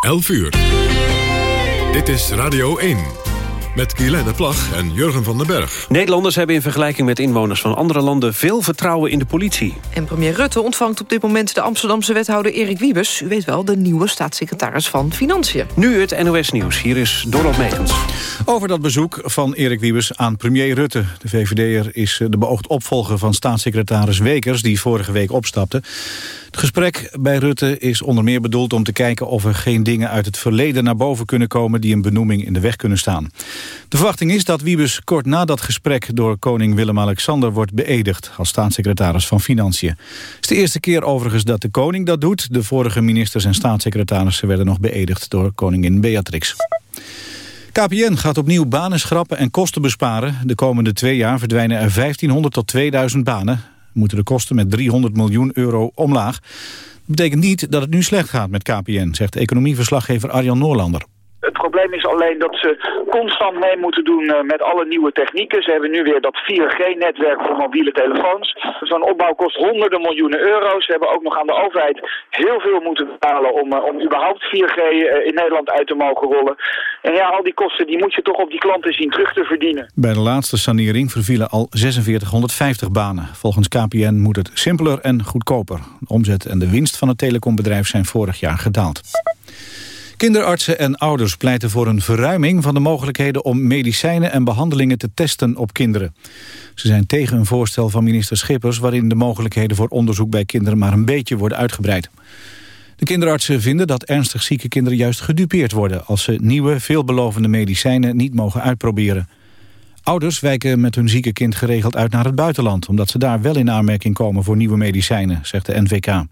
11 uur. Dit is Radio 1. Met Guylaine Plag en Jurgen van den Berg. Nederlanders hebben in vergelijking met inwoners van andere landen... veel vertrouwen in de politie. En premier Rutte ontvangt op dit moment de Amsterdamse wethouder Erik Wiebes. U weet wel, de nieuwe staatssecretaris van Financiën. Nu het NOS Nieuws. Hier is Dorot Megens. Over dat bezoek van Erik Wiebes aan premier Rutte. De VVD'er is de beoogd opvolger van staatssecretaris Wekers... die vorige week opstapte. Het gesprek bij Rutte is onder meer bedoeld om te kijken... of er geen dingen uit het verleden naar boven kunnen komen... die een benoeming in de weg kunnen staan. De verwachting is dat Wiebes kort na dat gesprek... door koning Willem-Alexander wordt beëdigd... als staatssecretaris van Financiën. Het is de eerste keer overigens dat de koning dat doet. De vorige ministers en staatssecretarissen werden nog beëdigd... door koningin Beatrix. KPN gaat opnieuw banen schrappen en kosten besparen. De komende twee jaar verdwijnen er 1500 tot 2000 banen moeten de kosten met 300 miljoen euro omlaag. Dat betekent niet dat het nu slecht gaat met KPN, zegt economieverslaggever Arjan Noorlander. Probleem is alleen dat ze constant mee moeten doen eh, met alle nieuwe technieken. Ze hebben nu weer dat 4G-netwerk voor mobiele telefoons. Zo'n opbouw kost honderden miljoenen euro's. Ze hebben ook nog aan de overheid heel veel moeten betalen om, eh, om überhaupt 4G eh, in Nederland uit te mogen rollen. En ja, al die kosten die moet je toch op die klanten zien terug te verdienen. Bij de laatste sanering vervielen al 4650 banen. Volgens KPN moet het simpeler en goedkoper. De omzet en de winst van het telecombedrijf zijn vorig jaar gedaald. Kinderartsen en ouders pleiten voor een verruiming van de mogelijkheden om medicijnen en behandelingen te testen op kinderen. Ze zijn tegen een voorstel van minister Schippers waarin de mogelijkheden voor onderzoek bij kinderen maar een beetje worden uitgebreid. De kinderartsen vinden dat ernstig zieke kinderen juist gedupeerd worden als ze nieuwe, veelbelovende medicijnen niet mogen uitproberen. Ouders wijken met hun zieke kind geregeld uit naar het buitenland... omdat ze daar wel in aanmerking komen voor nieuwe medicijnen, zegt de NVK.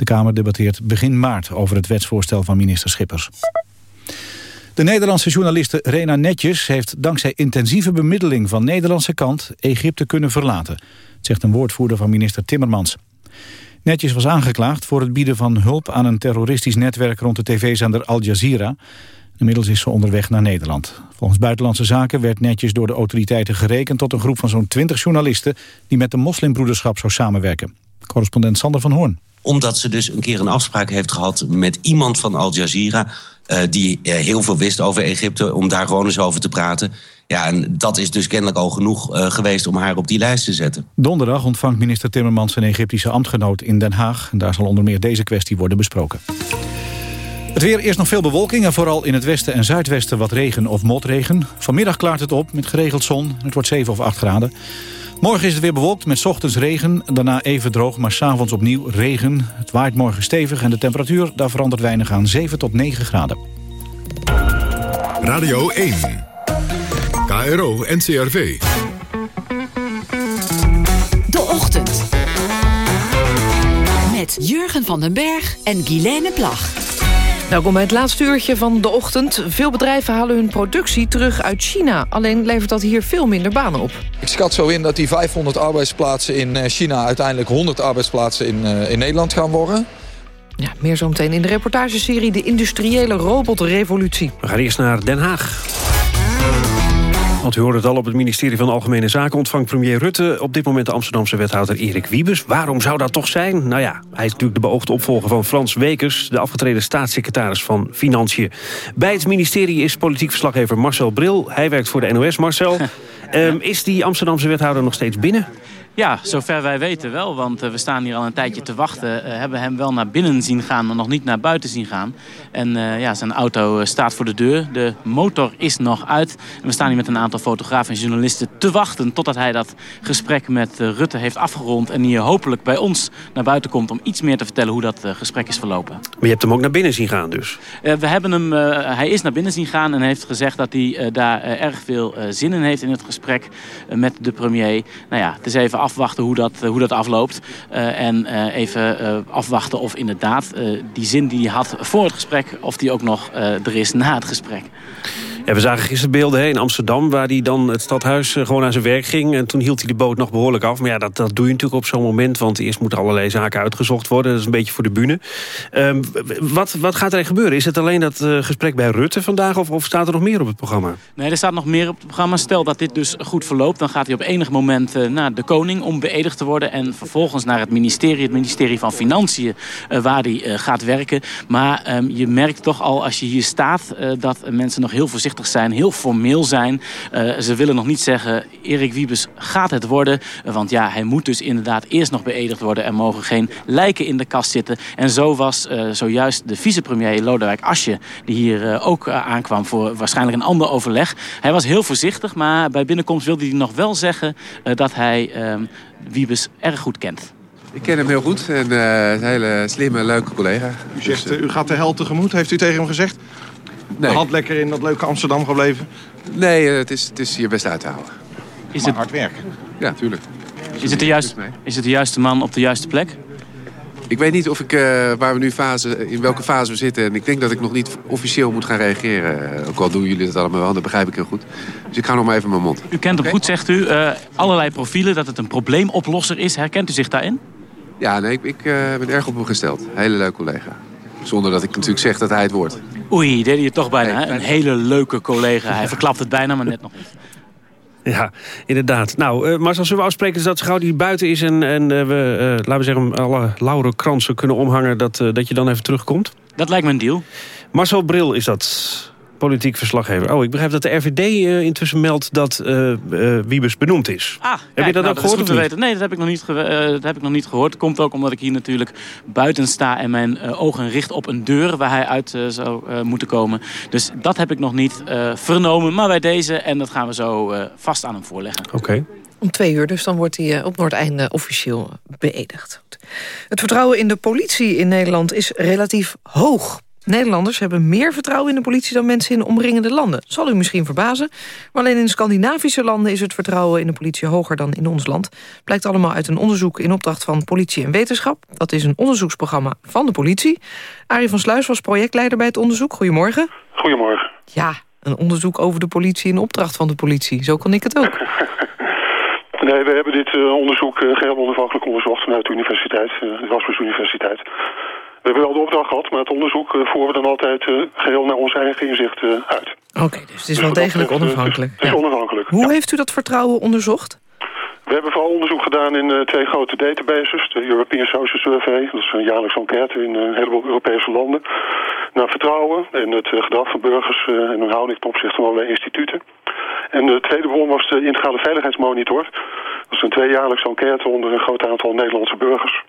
De Kamer debatteert begin maart over het wetsvoorstel van minister Schippers. De Nederlandse journaliste Rena Netjes heeft dankzij intensieve bemiddeling van Nederlandse kant Egypte kunnen verlaten, zegt een woordvoerder van minister Timmermans. Netjes was aangeklaagd voor het bieden van hulp aan een terroristisch netwerk rond de tv-zender Al Jazeera. Inmiddels is ze onderweg naar Nederland. Volgens Buitenlandse Zaken werd Netjes door de autoriteiten gerekend tot een groep van zo'n 20 journalisten die met de moslimbroederschap zou samenwerken. Correspondent Sander van Hoorn omdat ze dus een keer een afspraak heeft gehad met iemand van Al Jazeera... Uh, die uh, heel veel wist over Egypte, om daar gewoon eens over te praten. Ja, en dat is dus kennelijk al genoeg uh, geweest om haar op die lijst te zetten. Donderdag ontvangt minister Timmermans een Egyptische ambtgenoot in Den Haag. En daar zal onder meer deze kwestie worden besproken. Het weer eerst nog veel bewolking en vooral in het westen en zuidwesten wat regen of motregen. Vanmiddag klaart het op met geregeld zon. Het wordt 7 of 8 graden. Morgen is het weer bewolkt met ochtends regen, daarna even droog, maar s'avonds opnieuw regen. Het waait morgen stevig en de temperatuur daar verandert weinig aan 7 tot 9 graden. Radio 1. KRO NCRV. De Ochtend. Met Jurgen van den Berg en Guilaine Plag. Welkom bij het laatste uurtje van de ochtend. Veel bedrijven halen hun productie terug uit China. Alleen levert dat hier veel minder banen op. Ik schat zo in dat die 500 arbeidsplaatsen in eh, China... uiteindelijk 100 arbeidsplaatsen in, uh, in Nederland gaan worden. Ja, meer zometeen in de reportageserie De Industriële Robotrevolutie. We gaan eerst naar Den Haag. Want u hoort het al op het ministerie van Algemene Zaken... ontvangt premier Rutte op dit moment de Amsterdamse wethouder Erik Wiebes. Waarom zou dat toch zijn? Nou ja, hij is natuurlijk de beoogde opvolger van Frans Wekers... de afgetreden staatssecretaris van Financiën. Bij het ministerie is politiek verslaggever Marcel Bril. Hij werkt voor de NOS. Marcel, um, is die Amsterdamse wethouder nog steeds binnen? Ja, zover wij weten wel, want uh, we staan hier al een tijdje te wachten. Uh, hebben hem wel naar binnen zien gaan, maar nog niet naar buiten zien gaan. En uh, ja, zijn auto staat voor de deur. De motor is nog uit. En we staan hier met een aantal fotografen en journalisten te wachten... totdat hij dat gesprek met Rutte heeft afgerond... en hier hopelijk bij ons naar buiten komt om iets meer te vertellen... hoe dat gesprek is verlopen. Maar je hebt hem ook naar binnen zien gaan dus? we hebben hem, hij is naar binnen zien gaan en heeft gezegd dat hij daar erg veel zin in heeft... in het gesprek met de premier. Nou ja, het is even afwachten hoe dat, hoe dat afloopt. Uh, en uh, even uh, afwachten of inderdaad die zin die hij had voor het gesprek... of die ook nog er is na het gesprek. En we zagen gisteren beelden hè, in Amsterdam... waar hij dan het stadhuis eh, gewoon aan zijn werk ging. En toen hield hij de boot nog behoorlijk af. Maar ja, dat, dat doe je natuurlijk op zo'n moment... want eerst moeten allerlei zaken uitgezocht worden. Dat is een beetje voor de bühne. Ehm, wat, wat gaat er gebeuren? Is het alleen dat uh, gesprek bij Rutte vandaag... Of, of staat er nog meer op het programma? Nee, er staat nog meer op het programma. Stel dat dit dus goed verloopt... dan gaat hij op enig moment uh, naar de koning om beëdigd te worden... en vervolgens naar het ministerie, het ministerie van Financiën... waar hij gaat werken. Maar um, je merkt toch al als je hier staat... dat mensen nog heel voorzichtig zijn, heel formeel zijn. Ze willen nog niet zeggen, Erik Wiebes gaat het worden. Want ja, hij moet dus inderdaad eerst nog beëdigd worden. Er mogen geen lijken in de kast zitten. En zo was zojuist de vicepremier Lodewijk Asje... die hier ook aankwam voor waarschijnlijk een ander overleg. Hij was heel voorzichtig, maar bij binnenkomst wilde hij nog wel zeggen... dat hij ehm, Wiebes erg goed kent. Ik ken hem heel goed en uh, een hele slimme, leuke collega. U zegt, dus, uh, u gaat de held tegemoet. Heeft u tegen hem gezegd? Nee. De hand lekker in dat leuke Amsterdam gebleven? Nee, uh, het, is, het is hier best uit te houden. Is het hard werken? Ja, tuurlijk. Is het, de juiste, is het de juiste man op de juiste plek? Ik weet niet of ik, uh, waar we nu fase, in welke fase we zitten. En ik denk dat ik nog niet officieel moet gaan reageren. Ook al doen jullie dat allemaal wel, dat begrijp ik heel goed. Dus ik ga nog maar even mijn mond. U kent hem okay. goed, zegt u. Uh, allerlei profielen, dat het een probleemoplosser is. Herkent u zich daarin? Ja, nee, ik, ik uh, ben erg op hem gesteld. Hele leuke collega. Zonder dat ik natuurlijk zeg dat hij het wordt. Oei, deed hij het toch bijna. Nee, een hele leuke collega. Hij verklapt het bijna, maar net nog niet. Ja, inderdaad. Nou, uh, Marcel, zullen we afspreken dat gauw die buiten is... en, en uh, we, uh, laten we zeggen, alle laurenkransen kunnen omhangen... Dat, dat je dan even terugkomt? Dat lijkt me een deal. Marcel Bril is dat, politiek verslaggever. Oh, ik begrijp dat de RVD uh, intussen meldt dat uh, uh, Wiebes benoemd is. Ah, heb kijk, je dat nou, ook gehoord? Dat weten. Nee, dat heb, ik nog niet dat heb ik nog niet gehoord. Komt ook omdat ik hier natuurlijk buiten sta en mijn ogen richt op een deur waar hij uit zou moeten komen. Dus dat heb ik nog niet vernomen. Maar bij deze, en dat gaan we zo vast aan hem voorleggen. Oké. Okay. Om twee uur, dus dan wordt hij op Noordeinde officieel beëdigd. Het vertrouwen in de politie in Nederland is relatief hoog. Nederlanders hebben meer vertrouwen in de politie dan mensen in omringende landen. Zal u misschien verbazen, maar alleen in Scandinavische landen is het vertrouwen in de politie hoger dan in ons land. Blijkt allemaal uit een onderzoek in opdracht van Politie en Wetenschap. Dat is een onderzoeksprogramma van de politie. Arie van Sluis was projectleider bij het onderzoek. Goedemorgen. Goedemorgen. Ja, een onderzoek over de politie in opdracht van de politie. Zo kan ik het ook. Nee, we hebben dit uh, onderzoek uh, geheel onafhankelijk onderzocht vanuit de universiteit, uh, de Erasmus Universiteit. We hebben wel de opdracht gehad, maar het onderzoek uh, voeren we dan altijd uh, geheel naar ons eigen inzicht uh, uit. Oké, okay, dus het is dus wel degelijk onafhankelijk. Het is, is onafhankelijk. Hoe ja. heeft u dat vertrouwen onderzocht? We hebben vooral onderzoek gedaan in twee grote databases. De European Social Survey, dat is een jaarlijkse enquête in een heleboel Europese landen. Naar vertrouwen en het gedrag van burgers en hun houding ten opzichte van allerlei instituten. En de tweede bron was de integrale veiligheidsmonitor. Dat is een tweejaarlijkse enquête onder een groot aantal Nederlandse burgers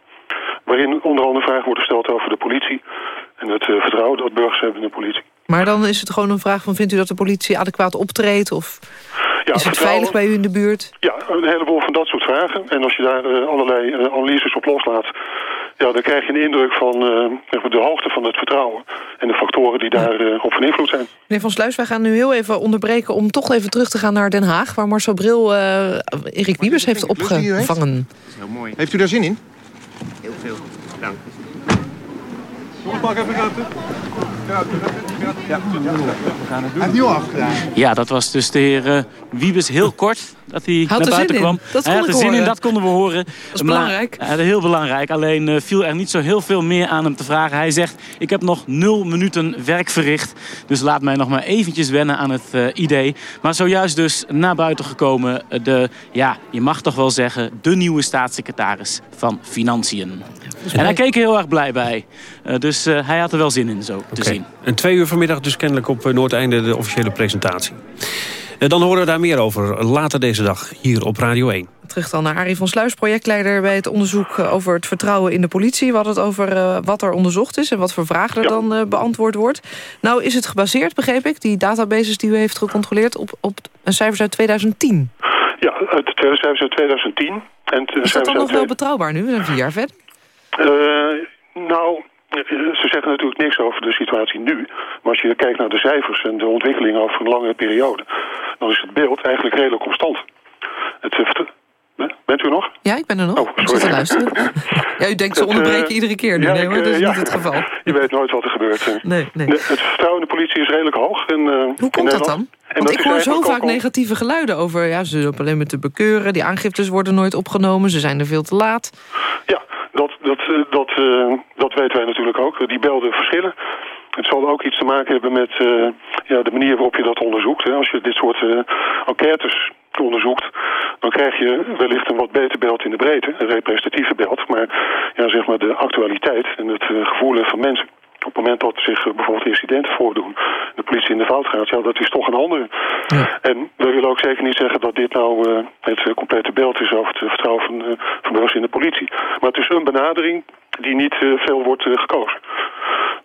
waarin onder andere vragen worden gesteld over de politie... en het uh, vertrouwen dat burgers hebben in de politie. Maar dan is het gewoon een vraag van... vindt u dat de politie adequaat optreedt? Of ja, is het veilig bij u in de buurt? Ja, een heleboel van dat soort vragen. En als je daar uh, allerlei uh, analyses op loslaat... Ja, dan krijg je een indruk van de hoogte van het vertrouwen... en de factoren die daarop op van invloed zijn. Meneer Van Sluis, wij gaan nu heel even onderbreken... om toch even terug te gaan naar Den Haag... waar Marcel Bril Erik Wiebes heeft opgevangen. Heel mooi. Heeft u daar zin in? Heel veel. Dank. Mag even ruimte? Ja, we gaan het doen. Heeft afgedaan. Ja, dat was dus de heer uh, Wiebes heel kort dat hij had naar buiten kwam. Dat hij had er zin in, dat konden we horen. Dat is belangrijk. Maar, uh, heel belangrijk. Alleen uh, viel er niet zo heel veel meer aan hem te vragen. Hij zegt, ik heb nog nul minuten werk verricht. Dus laat mij nog maar eventjes wennen aan het uh, idee. Maar zojuist dus naar buiten gekomen de, ja, je mag toch wel zeggen, de nieuwe staatssecretaris van Financiën. En hij keek er heel erg blij bij. Uh, dus uh, hij had er wel zin in zo te. Zien. En twee uur vanmiddag dus kennelijk op Noordeinde de officiële presentatie. Uh, dan horen we daar meer over later deze dag hier op Radio 1. Terug dan naar Arie van Sluis, projectleider bij het onderzoek over het vertrouwen in de politie. We hadden het over uh, wat er onderzocht is en wat voor vragen er ja. dan uh, beantwoord wordt. Nou is het gebaseerd, begreep ik, die databases die u heeft gecontroleerd op, op cijfers uit 2010. Ja, uit cijfers uit 2010. En is dat dan nog wel betrouwbaar nu, we zijn vier jaar verder? Uh, nou, ze zeggen natuurlijk niks over de situatie nu. Maar als je kijkt naar de cijfers en de ontwikkeling over een lange periode... dan is het beeld eigenlijk redelijk constant. Het, Bent u nog? Ja, ik ben er nog. Oh, ik zit te luisteren. ja, u denkt, ze eh, onderbreken iedere keer nu. ja, nee hoor, eh, dat is ja. niet het geval. Je weet nooit wat er gebeurt. Nee, nee. De- het vertrouwen in de politie is redelijk hoog. Eh, Hoe komt dat dan? Want ik hoor zo vaak negatieve geluiden over... ja, ze lopen alleen maar te bekeuren, die aangiftes worden nooit opgenomen... ze zijn er veel te laat. Ja, dat, dat, eh, dat, eh, dat weten wij natuurlijk ook. Die belden verschillen. Het zal ook iets te maken hebben met eh, ja, de manier waarop je dat onderzoekt. Hè. Als je dit soort enquêtes onderzoekt, dan krijg je wellicht een wat beter beeld in de breedte, een representatieve beeld. Maar ja, zeg maar de actualiteit en het eh, gevoel van mensen. Op het moment dat zich eh, bijvoorbeeld incidenten voordoen, de politie in de fout gaat, ja, dat is toch een andere. En wij willen ook zeker niet zeggen dat dit nou eh, het eh, complete beeld is over het vertrouwen van, van burgers in de politie. Maar het is een benadering die niet eh, veel wordt eh, gekozen.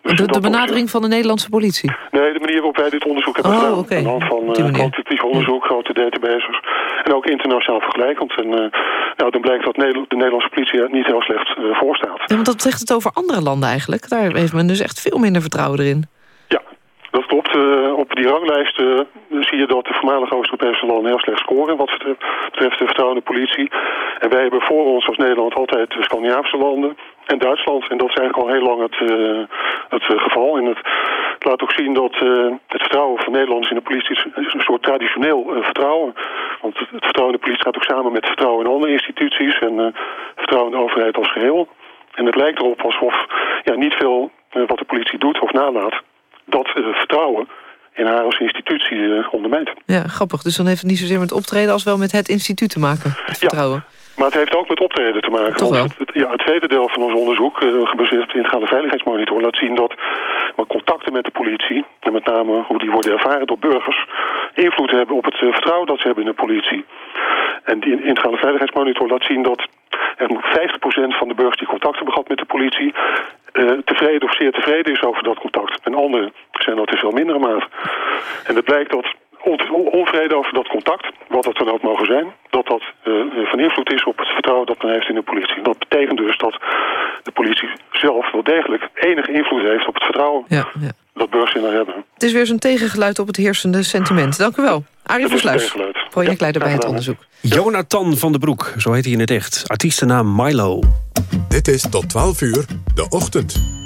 Dus De, benadering van de Nederlandse politie. Nee, de manier waarop wij dit onderzoek hebben Oh, gedaan. oké. Aan de hand van manier. kwalitatief onderzoek, grote databases. En ook internationaal vergelijkend. En nou, dan blijkt dat de Nederlandse politie er niet heel slecht voor staat. Ja, want dat zegt het over andere landen eigenlijk. Daar heeft men dus echt veel minder vertrouwen erin. Dat klopt. Uh, op die ranglijst uh, zie je dat de voormalige Oost-Europese landen heel slecht scoren wat betreft, betreft de vertrouwende politie. En wij hebben voor ons als Nederland altijd de Scandinavische landen en Duitsland. En dat is eigenlijk al heel lang het, uh, het geval. En het, laat ook zien dat het vertrouwen van Nederlanders in de politie is, een soort traditioneel vertrouwen. Want het, vertrouwen in de politie gaat ook samen met vertrouwen in andere instituties en vertrouwen in de overheid als geheel. En het lijkt erop alsof ja, niet veel wat de politie doet of nalaat dat vertrouwen in haar als institutie ondermijnt. Ja, grappig. Dus dan heeft het niet zozeer met optreden... als wel met het instituut te maken, het vertrouwen. Ja. Maar het heeft ook met optreden te maken. Toch wel? Het, ja, het tweede deel van ons onderzoek, uh, gebaseerd op de integrale veiligheidsmonitor... laat zien dat maar contacten met de politie... en met name hoe die worden ervaren door burgers... invloed hebben op het uh, vertrouwen dat ze hebben in de politie. En die integrale veiligheidsmonitor laat zien dat... er 50% van de burgers die contact hebben gehad met de politie... Uh, tevreden of zeer tevreden is over dat contact. En anderen zijn dat in veel mindere mate. En het blijkt dat onvrede over dat contact, wat dat dan ook mogen zijn... dat dat uh, van invloed is op het vertrouwen dat men heeft in de politie. Dat betekent dus dat de politie zelf wel degelijk enige invloed heeft op het vertrouwen... Ja, ja. dat burgers in haar hebben. Het is weer zo'n tegengeluid op het heersende sentiment. Dank u wel. Arie Versluis, projectleider ja, bij het onderzoek. Jonathan van den Broek, zo heet hij in het echt. Artiestennaam Milo. Dit is tot 12 uur de ochtend.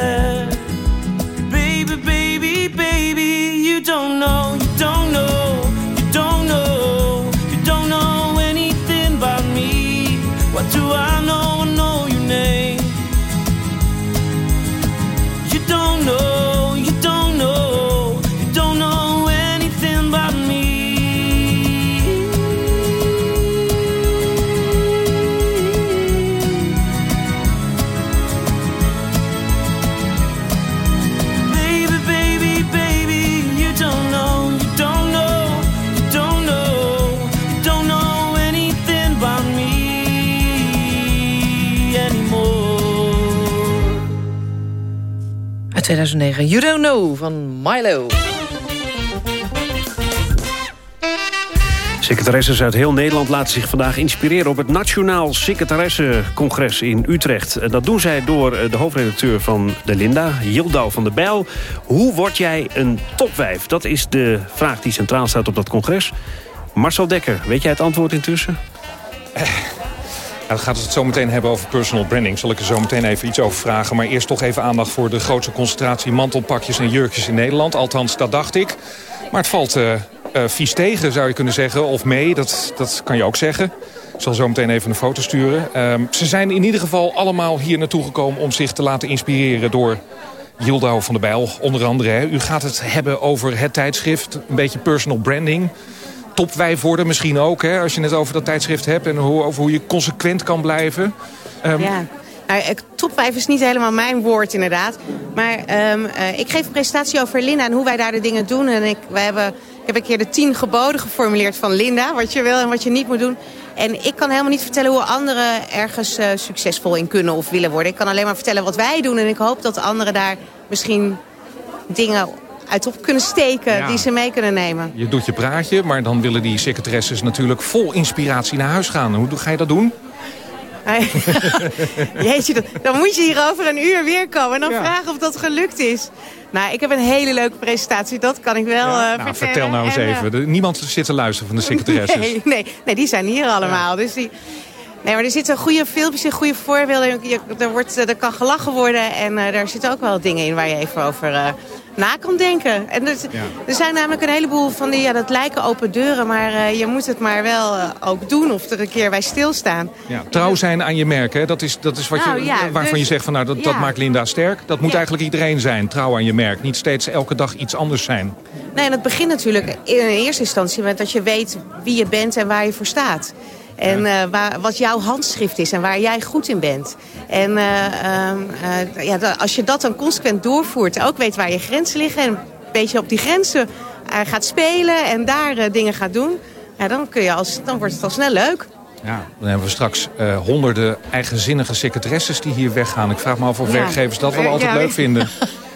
2009. You Don't Know van Milo. Secretaresses uit heel Nederland laten zich vandaag inspireren... op het Nationaal Secretaressencongres in Utrecht. En dat doen zij door eh, de hoofdredacteur van de Linda, Jildau van der Bijl. Hoe word jij een topwijf? Dat is de vraag die centraal staat op dat congres. Marcel Dekker, weet jij het antwoord intussen? Eh, dan gaat het zo meteen hebben over personal branding. Zal ik er zo meteen even iets over vragen. Maar eerst toch even aandacht voor de grootste concentratie mantelpakjes en jurkjes in Nederland. Althans, dat dacht ik. Maar het valt uh, uh, vies tegen, zou je kunnen zeggen. Of mee, dat, dat kan je ook zeggen. Ik zal zo meteen even een foto sturen. Uh, ze zijn in ieder geval allemaal hier naartoe gekomen... om zich te laten inspireren door Jildau van der Bijl, onder andere. Hè. U gaat het hebben over het tijdschrift, een beetje personal branding topwijf worden misschien ook, hè, als je het over dat tijdschrift hebt... en hoe, over hoe je consequent kan blijven. Um... Ja. Nou, topwijf is niet helemaal mijn woord inderdaad. Maar um, uh, ik geef een presentatie over Linda en hoe wij daar de dingen doen. En ik, wij hebben, ik heb een keer de tien geboden geformuleerd van Linda. Wat je wil en wat je niet moet doen. En ik kan helemaal niet vertellen hoe anderen ergens uh, succesvol in kunnen of willen worden. Ik kan alleen maar vertellen wat wij doen. En ik hoop dat anderen daar misschien dingen uit op kunnen steken die ze mee kunnen nemen. Je doet je praatje, maar dan willen die secretaresses natuurlijk vol inspiratie naar huis gaan. Hoe ga je dat doen? Jeetje, dan moet je hier over een uur weer komen en dan vragen of dat gelukt is. Nou, ik heb een hele leuke presentatie, dat kan ik wel ja, uh, nou, Vertel nou eens even. Uh, Niemand zit te luisteren van de secretaresses. Nee, nee, nee die zijn hier allemaal. Dus die, Nee, maar er zitten goede filmpjes en goede voorbeelden. Er, wordt, er kan gelachen worden en uh, daar zitten ook wel dingen in waar je even over uh, na kan denken. En er, er, zijn namelijk een heleboel van die, ja, dat lijken open deuren, maar uh, je moet het maar wel ook doen of er een keer bij stilstaan. Ja, trouw zijn aan je merk, hè? Dat, is, dat is wat nou, je, ja, waarvan dus, je zegt van nou, dat, dat maakt Linda sterk. Dat moet eigenlijk iedereen zijn, trouw aan je merk. Niet steeds elke dag iets anders zijn. Nee, en het begint natuurlijk in eerste instantie met dat je weet wie je bent en waar je voor staat. En uh, waar, wat jouw handschrift is en waar jij goed in bent. En uh, uh, ja, als je dat dan consequent doorvoert, ook weet waar je grenzen liggen... en een beetje op die grenzen gaat spelen en daar dingen gaat doen... Ja, dan, kun je als, dan wordt het al snel leuk. Ja, dan hebben we straks uh, honderden eigenzinnige secretaresses die hier weggaan. Ik vraag me af of ja. werkgevers dat wel altijd ja, leuk vinden.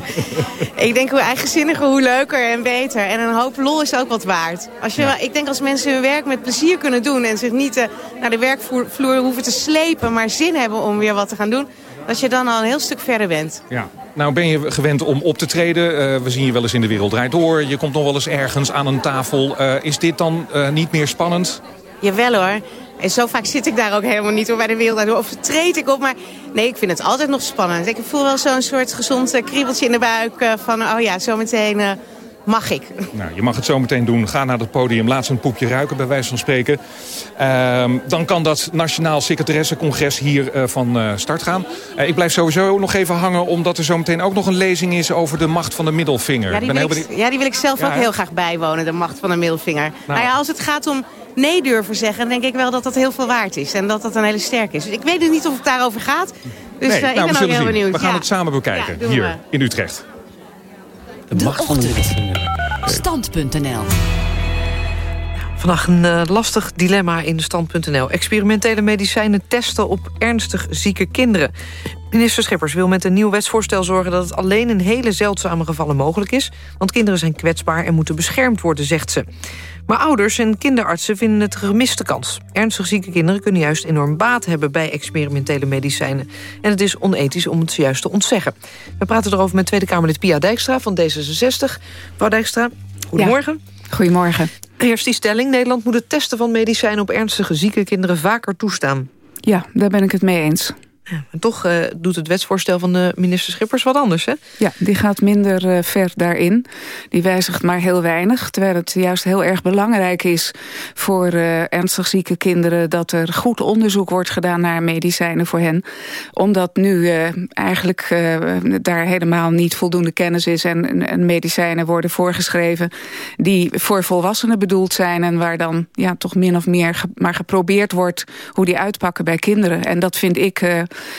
ik denk hoe eigenzinniger, hoe leuker en beter. En een hoop lol is ook wat waard. Als je, Ik denk als mensen hun werk met plezier kunnen doen... en zich niet uh, naar de werkvloer hoeven te slepen... maar zin hebben om weer wat te gaan doen... dat je dan al een heel stuk verder bent. Ja. Nou ben je gewend om op te treden. Uh, we zien je wel eens in de wereld draait door. Je komt nog wel eens ergens aan een tafel. Uh, is dit dan niet meer spannend? Jawel hoor. En zo vaak zit ik daar ook helemaal niet hoor, bij de wereld. Of treed ik op. Maar nee, ik vind het altijd nog spannend. Ik voel wel zo'n soort gezond uh, kriebeltje in de buik. Uh, van, oh ja, zometeen uh, mag ik. Nou, je mag het zo meteen doen. Ga naar het podium. Laat ze een poepje ruiken, bij wijze van spreken. Ehm, dan kan dat Nationaal Secretaressencongres hier van start gaan. ik blijf sowieso nog even hangen... omdat er zo meteen ook nog een lezing is over de macht van de middelvinger. Ja, die, wil, ik, ja, die wil ik zelf ja, ook heel graag bijwonen, de macht van de middelvinger. Nou, nou ja, als het gaat om nee durven zeggen... denk ik wel dat dat heel veel waard is. En dat dat een hele sterk is. Dus ik weet dus niet of het daarover gaat. Dus nee, uh, ik nou, ben ook heel zien. benieuwd. We gaan ja. het samen bekijken, ja, hier in Utrecht. De, de macht van de Stand.nl Vandaag een uh, lastig dilemma in stand.nl. Experimentele medicijnen testen op ernstig zieke kinderen. Minister Schippers wil met een nieuw wetsvoorstel zorgen... dat het alleen in hele zeldzame gevallen mogelijk is. Want kinderen zijn kwetsbaar en moeten beschermd worden, zegt ze. Maar ouders en kinderartsen vinden het gemiste kans. Ernstig zieke kinderen kunnen juist enorm baat hebben... bij experimentele medicijnen. En het is onethisch om het juist te ontzeggen. We praten erover met Tweede Kamerlid Pia Dijkstra van D66. Mevrouw Dijkstra, goedemorgen. Ja. Goedemorgen. Eerst die stelling. Nederland moet het testen van medicijnen... op ernstige zieke kinderen vaker toestaan. Ja, daar ben ik het mee eens. Ja, toch uh, doet het wetsvoorstel van de minister Schippers wat anders, hè? Ja, die gaat minder uh, ver daarin. Die wijzigt maar heel weinig. Terwijl het juist heel erg belangrijk is voor uh, ernstig zieke kinderen... dat er goed onderzoek wordt gedaan naar medicijnen voor hen. Omdat nu eigenlijk daar helemaal niet voldoende kennis is... En, en, medicijnen worden voorgeschreven die voor volwassenen bedoeld zijn... en waar dan ja, toch min of meer maar geprobeerd wordt hoe die uitpakken bij kinderen. En dat vind ik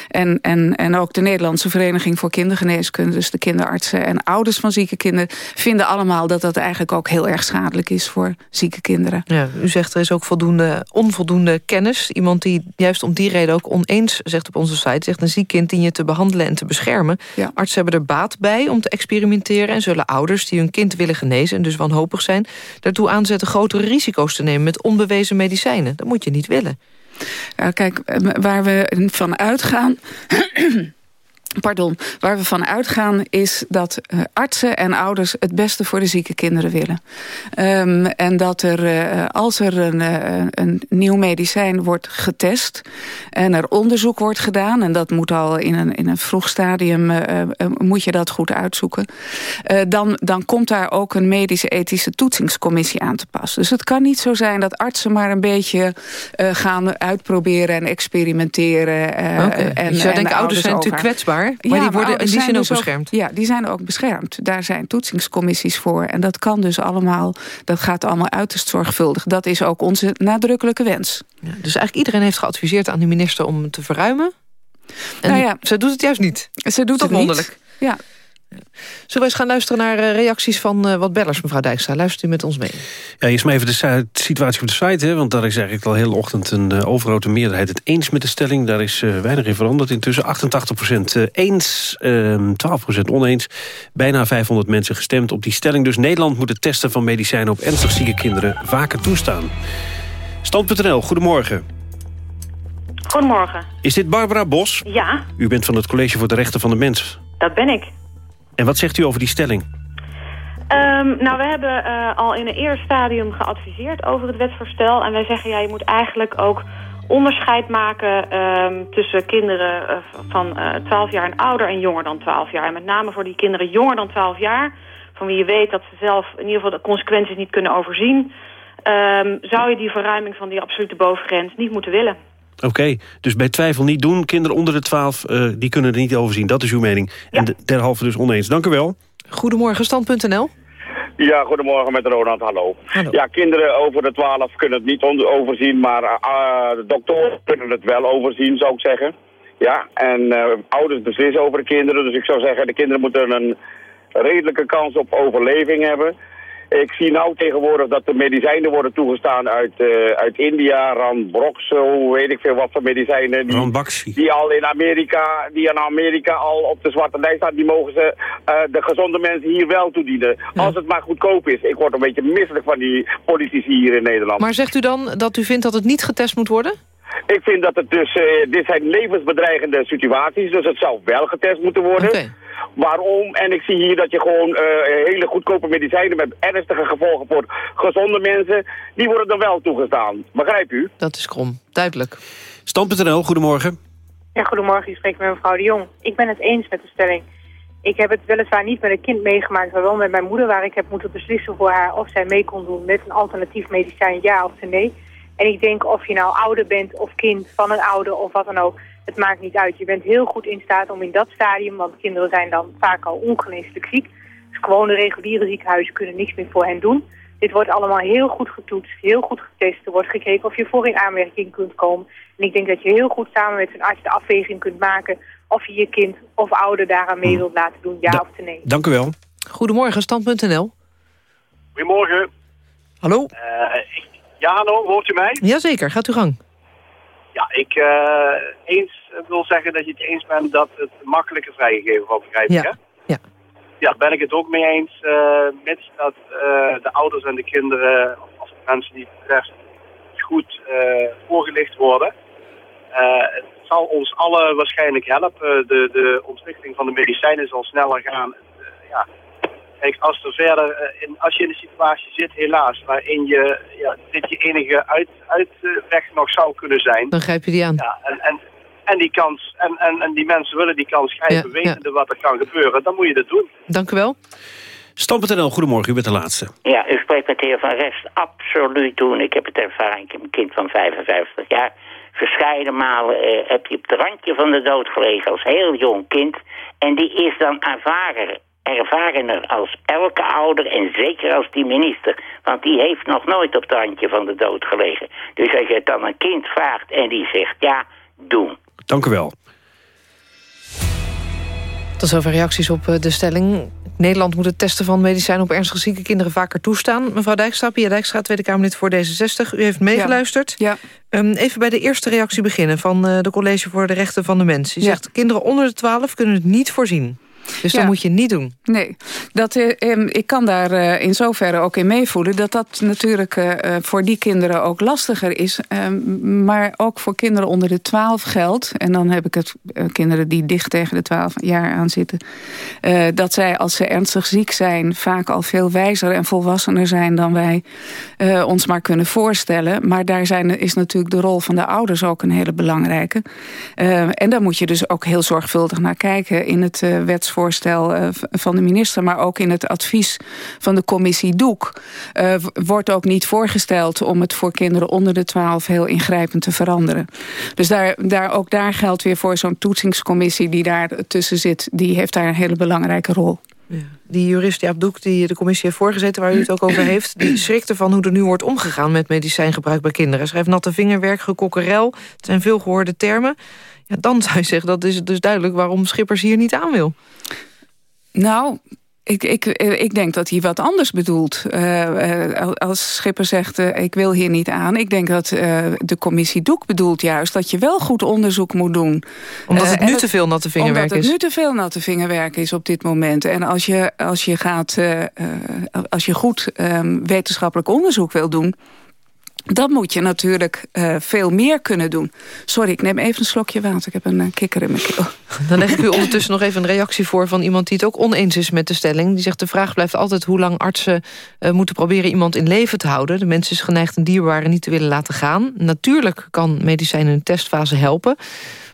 En, en, en ook de Nederlandse Vereniging voor Kindergeneeskunde... dus de kinderartsen en ouders van zieke kinderen... vinden allemaal dat dat eigenlijk ook heel erg schadelijk is voor zieke kinderen. Ja, u zegt er is ook voldoende, onvoldoende kennis. Iemand die juist om die reden ook oneens zegt op onze site... zegt een ziek kind dien je te behandelen en te beschermen. Artsen hebben er baat bij om te experimenteren... en zullen ouders die hun kind willen genezen en dus wanhopig zijn... daartoe aanzetten grotere risico's te nemen met onbewezen medicijnen. Dat moet je niet willen. Ja, kijk, waar we van uitgaan... Pardon, waar we van uitgaan is dat uh, artsen en ouders het beste voor de zieke kinderen willen. Um, en dat er, uh, als er een, uh, een, nieuw medicijn wordt getest en er onderzoek wordt gedaan, en dat moet al in een, in een vroeg stadium, moet je dat goed uitzoeken, dan, dan komt daar ook een medische ethische toetsingscommissie aan te pas. Dus het kan niet zo zijn dat artsen maar een beetje gaan uitproberen en experimenteren. Okay. en, dus jij denkt, ouders zijn natuurlijk kwetsbaar. Maar ja, die, worden, die zijn, ook beschermd. ja, die zijn ook beschermd. Daar zijn toetsingscommissies voor. En dat kan dus allemaal, dat gaat allemaal uiterst zorgvuldig. Dat is ook onze nadrukkelijke wens. Ja, dus eigenlijk iedereen heeft geadviseerd aan de minister om te verruimen. En nou ja, ze doet het juist niet. Ze doet het wonderlijk. Niet. Ja, Zullen we eens gaan luisteren naar eh, reacties van uh, wat bellers, mevrouw Dijkstra? Luistert u met ons mee? Ja, eerst maar even de situatie op de site. Hè, want daar is eigenlijk al heel ochtend een uh, overgrote meerderheid het eens met de stelling. Daar is weinig in veranderd. Intussen 88% eens, 12% ehm, oneens. Bijna 500 mensen gestemd op die stelling. Dus Nederland moet het testen van medicijnen op ernstig zieke kinderen vaker toestaan. Stand.nl, goedemorgen. Goedemorgen. Is dit Barbara Bos? Ja. U bent van het College voor de Rechten van de Mens. Dat ben ik. En wat zegt u over die stelling? Um, nou, we hebben uh, al in een eerder stadium geadviseerd over het wetsvoorstel. En wij zeggen, ja, je moet eigenlijk ook onderscheid maken um, tussen kinderen uh, van uh, 12 jaar en ouder en jonger dan 12 jaar. En met name voor die kinderen jonger dan 12 jaar, van wie je weet dat ze zelf in ieder geval de consequenties niet kunnen overzien, um, zou je die verruiming van die absolute bovengrens niet moeten willen. Oké, okay, dus bij twijfel niet doen. Kinderen onder de 12, uh, die kunnen er niet overzien. Dat is uw mening. Ja. En derhalve dus oneens. Dank u wel. Goedemorgen, stand.nl. Ja, goedemorgen met Ronald, hallo. hallo. Ja, kinderen over de 12 kunnen het niet overzien, maar uh, de doktoren kunnen het wel overzien, zou ik zeggen. Ja, en uh, ouders beslissen over de kinderen, dus ik zou zeggen, de kinderen moeten een redelijke kans op overleving hebben. Ik zie nou tegenwoordig dat de medicijnen worden toegestaan uit, uh, uit India, Ranbroxel, weet ik veel wat voor medicijnen. Die, die al in Amerika, die in Amerika al op de zwarte lijst staan, die mogen ze uh, de gezonde mensen hier wel toedienen. Ja. Als het maar goedkoop is. Ik word een beetje misselijk van die politici hier in Nederland. Maar zegt u dan dat u vindt dat het niet getest moet worden? Ik vind dat het dus, uh, dit zijn levensbedreigende situaties, dus het zou wel getest moeten worden. Okay. Waarom? En ik zie hier dat je gewoon uh, hele goedkope medicijnen met ernstige gevolgen voor gezonde mensen, die worden dan wel toegestaan. Begrijp u? Dat is krom. Duidelijk. Stand.nl, goedemorgen. Ja, goedemorgen. U spreekt met mevrouw de Jong. Ik ben het eens met de stelling. Ik heb het weliswaar niet met een kind meegemaakt, maar wel met mijn moeder, waar ik heb moeten beslissen voor haar of zij mee kon doen met een alternatief medicijn, ja of nee. En ik denk of je nou ouder bent of kind van een ouder of wat dan ook, het maakt niet uit. Je bent heel goed in staat om in dat stadium, want kinderen zijn dan vaak al ongeneeslijk ziek. Dus gewone reguliere ziekenhuizen kunnen niks meer voor hen doen. Dit wordt allemaal heel goed getoetst, heel goed getest. Er wordt gekeken of je voor in aanmerking kunt komen. En ik denk dat je heel goed samen met een arts de afweging kunt maken... of je je kind of ouder daaraan mee wilt laten doen, ja da of nee. Dank u wel. Goedemorgen, stand.nl. Goedemorgen. Hallo. Uh, ik, ja, hallo, hoort u mij? Jazeker, gaat uw gang. Ja, ik uh, eens wil zeggen dat je het eens bent dat het makkelijker vrijgegeven wordt, begrijp ja. ik, hè? Ja. Ja, ben ik het ook mee eens, uh, mits dat uh, de ouders en de kinderen, of de mensen die het betreft, goed voorgelicht worden. het zal ons allen waarschijnlijk helpen. De, de ontwikkeling van de medicijnen zal sneller gaan. ja, Kijk, als, er verder, in, als je in een situatie zit, helaas, waarin je, ja, dit je enige uit, uitweg nog zou kunnen zijn. Dan grijp je die aan. Ja, en, en, en, die, kans, en, en, en die mensen willen die kans grijpen, ja, wetende ja. wat er kan gebeuren. Dan moet je dat doen. Dank u wel. Stam.nl, goedemorgen, u bent de laatste. Ja, u spreekt met de heer Van Rest. Absoluut doen. Ik heb het ervaring. Ik heb een kind van 55 jaar. Verscheiden malen eh, heb je op het randje van de dood gelegen als heel jong kind. En die is dan ervaren ervarener als elke ouder en zeker als die minister. Want die heeft nog nooit op het randje van de dood gelegen. Dus als je het dan een kind vraagt en die zegt ja, doen. Dank u wel. Tot zover reacties op de stelling. Nederland moet het testen van medicijnen op ernstig zieke kinderen vaker toestaan. Mevrouw Dijkstra, Pia Dijkstra, Tweede Kamerlid voor D66. U heeft meegeluisterd. Ja. Um, even bij de eerste reactie beginnen van uh, de College voor de Rechten van de Mens. U ja. zegt, kinderen onder de 12 kunnen het niet voorzien. Dus ja. dat moet je niet doen. Nee, dat, eh, ik kan daar eh, in zoverre ook in meevoelen... dat dat natuurlijk eh, voor die kinderen ook lastiger is. Ehm, maar ook voor kinderen onder de 12 geldt... en dan heb ik het kinderen die dicht tegen de 12 jaar aan zitten... dat zij als ze ernstig ziek zijn... vaak al veel wijzer en volwassener zijn... dan wij ons maar kunnen voorstellen. Maar daar zijn, is natuurlijk de rol van de ouders ook een hele belangrijke. en daar moet je dus ook heel zorgvuldig naar kijken... in het wets voorstel uh, van de minister... maar ook in het advies van de commissie Doek... Uh, wordt ook niet voorgesteld om het voor kinderen onder de 12... heel ingrijpend te veranderen. Dus daar, daar, ook daar geldt weer voor zo'n toetsingscommissie... die daar tussen zit, die heeft daar een hele belangrijke rol. Ja. Die jurist Jaap die de commissie heeft voorgezeten... waar u het ook over heeft, die schrikte van hoe er nu wordt omgegaan... met medicijngebruik bij kinderen. Schrijft natte vingerwerk, gekokkerel. Het zijn veel gehoorde termen. Ja, dan zou je zeggen, dat is het dus duidelijk... waarom Schippers hier niet aan wil. Nou, ik, ik, ik denk dat hij wat anders bedoelt. Uh, als Schipper zegt, uh, ik wil hier niet aan. Ik denk dat uh, de commissie Doek bedoelt juist... dat je wel goed onderzoek moet doen. Omdat het nu te veel natte vingerwerk is? Omdat het nu te veel natte vingerwerk is op dit moment. En als je, als je, gaat, als je goed um, wetenschappelijk onderzoek wil doen dan moet je natuurlijk uh, veel meer kunnen doen. Sorry, ik neem even een slokje water. Ik heb een uh, kikker in mijn keel. Dan leg ik u ondertussen nog even een reactie voor... van iemand die het ook oneens is met de stelling. Die zegt de vraag blijft altijd hoe lang artsen uh, moeten proberen... iemand in leven te houden. De mens is geneigd een dierbare niet te willen laten gaan. Natuurlijk kan medicijn in de testfase helpen.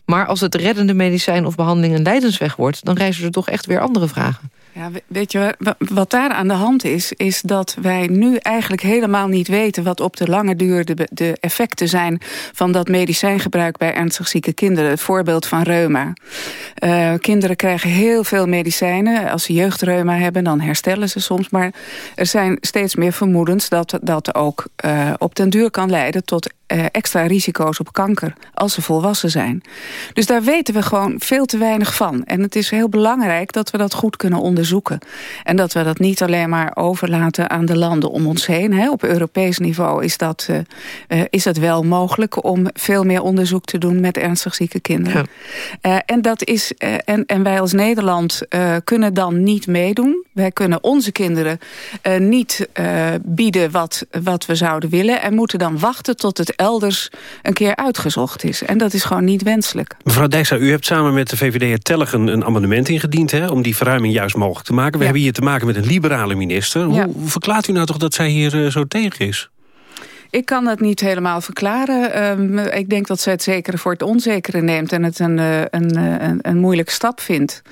Maar als het reddende medicijn of behandeling een lijdensweg wordt... dan reizen er toch echt weer andere vragen. Ja, weet je wat daar aan de hand is... is dat wij nu eigenlijk helemaal niet weten... wat op de lange de, de effecten zijn... van dat medicijngebruik bij ernstig zieke kinderen. Het voorbeeld van reuma. Uh, kinderen krijgen heel veel medicijnen. Als ze jeugdreuma hebben, dan herstellen ze soms. Maar er zijn steeds meer vermoedens... dat dat ook uh, op den duur kan leiden tot uh, extra risico's op kanker als ze volwassen zijn. Dus daar weten we gewoon veel te weinig van. En het is heel belangrijk dat we dat goed kunnen onderzoeken. En dat we dat niet alleen maar overlaten aan de landen om ons heen. Op Europees niveau is dat, uh, uh, is het wel mogelijk om veel meer onderzoek te doen met ernstig zieke kinderen. Ja. en, dat is, en, en wij als Nederland kunnen dan niet meedoen. Wij kunnen onze kinderen niet bieden wat, wat we zouden willen. En moeten dan wachten tot het elders een keer uitgezocht is. En dat is gewoon niet wenselijk. Mevrouw Dijkstra, u hebt samen met de VVD Tellig een, een amendement ingediend... Hè, om die verruiming juist mogelijk te maken. We hebben hier te maken met een liberale minister. Hoe, verklaart u nou toch dat zij hier zo tegen is? Ik kan het niet helemaal verklaren. Um, ik denk dat zij het zekere voor het onzekere neemt... en het een, een, een, een moeilijke stap vindt.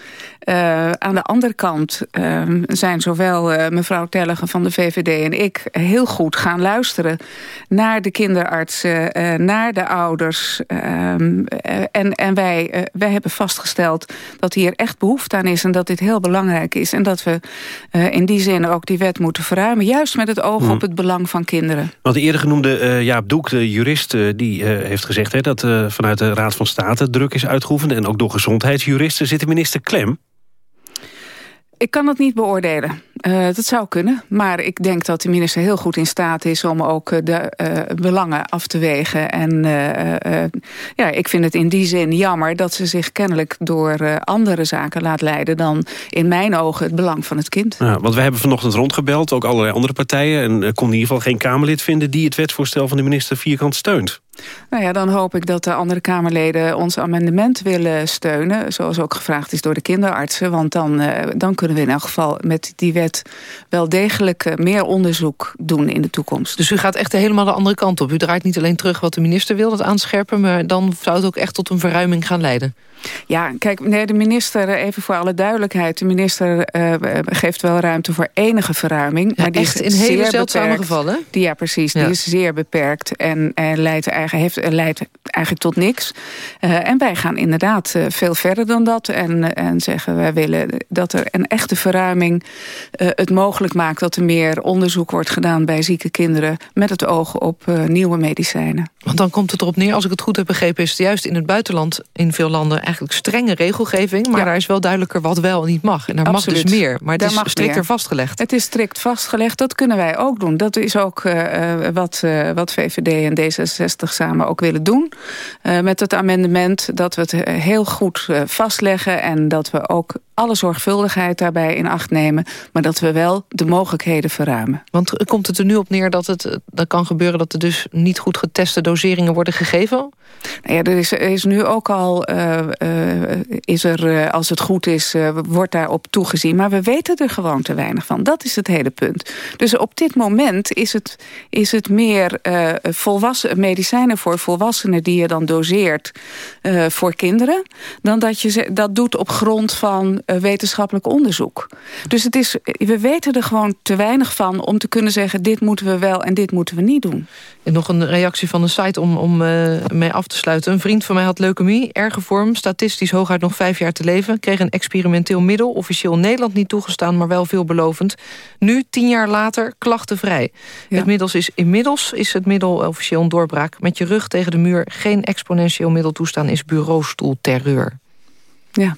Uh, aan de andere kant uh, zijn zowel uh, mevrouw Tellegen van de VVD en ik... heel goed gaan luisteren naar de kinderartsen, naar de ouders. Ehm, en en wij, wij hebben vastgesteld dat hier echt behoefte aan is... en dat dit heel belangrijk is. En dat we in die zin ook die wet moeten verruimen... juist met het oog hmm. op het belang van kinderen. Want de eerder genoemde Jaap Doek, de jurist, die heeft gezegd... Hè, dat vanuit de Raad van State druk is uitgeoefend... en ook door gezondheidsjuristen zit de minister klem... Ik kan het niet beoordelen. Uh, dat zou kunnen, maar ik denk dat de minister heel goed in staat is... om ook uh, de uh, belangen af te wegen. En ja, ik vind het in die zin jammer dat ze zich kennelijk... door andere zaken laat leiden dan in mijn ogen het belang van het kind. Ja, want we hebben vanochtend rondgebeld, ook allerlei andere partijen... en kon in ieder geval geen Kamerlid vinden... die het wetsvoorstel van de minister vierkant steunt. Nou ja, dan hoop ik dat de andere Kamerleden ons amendement willen steunen. Zoals ook gevraagd is door de kinderartsen. Want dan, uh, dan kunnen we in elk geval met die wet wel degelijk uh, meer onderzoek doen in de toekomst. Dus u gaat echt helemaal de andere kant op. U draait niet alleen terug wat de minister wil, dat aanscherpen. Maar dan zou het ook echt tot een verruiming gaan leiden. Ja, kijk, nee, de minister, eh, even voor alle duidelijkheid... de minister uh, geeft wel ruimte voor enige verruiming. Ja, maar die echt is in hele zeldzame gevallen? Die, ja, precies. Ja. Die is zeer beperkt en, en leidt, heeft, leidt eigenlijk tot niks. Uh, en wij gaan inderdaad uh, veel verder dan dat. En, en zeggen, wij willen dat er een echte verruiming het mogelijk maakt... dat er meer onderzoek wordt gedaan bij zieke kinderen... met het oog op nieuwe medicijnen. Want dan komt het erop neer, als ik het goed heb begrepen... is het juist in het buitenland, in veel landen... eigenlijk strenge regelgeving. Maar daar is wel duidelijker wat wel en niet mag. En daar mag dus meer. Maar het Daar is mag strikter meer. vastgelegd. Het is strikt vastgelegd, dat kunnen wij ook doen. Dat is ook eh, eh, wat, eh, wat VVD en D66 samen ook willen doen. Met het amendement dat we het heel goed vastleggen... en dat we ook alle zorgvuldigheid daarbij in acht nemen... maar dat we wel de mogelijkheden verruimen. Want komt het er nu op neer dat het dat kan gebeuren... dat er dus niet goed geteste doseringen worden gegeven? Nou ja, er is, er is nu ook al, eh, eh, is er, eh, als het goed is, eh, wordt daarop toegezien. Maar we weten er gewoon te weinig van. Dat is het hele punt. Dus op dit moment is het, is het meer volwassen, medicijnen voor volwassenen... die je dan doseert voor kinderen... dan dat je ze, dat doet op grond van wetenschappelijk onderzoek. Dus het is, we weten er gewoon te weinig van om te kunnen zeggen... dit moeten we wel en dit moeten we niet doen. En nog een reactie van de site om, om eh, mee af te sluiten. Een vriend van mij had leukemie, erge vorm, statistisch hooguit nog vijf jaar te leven. Kreeg een experimenteel middel, officieel in Nederland niet toegestaan, maar wel veelbelovend. Nu, tien jaar later, klachtenvrij. Het middels is, inmiddels is het middel officieel een doorbraak. Met je rug tegen de muur geen exponentieel middel toestaan is bureaustoelterreur. Ja,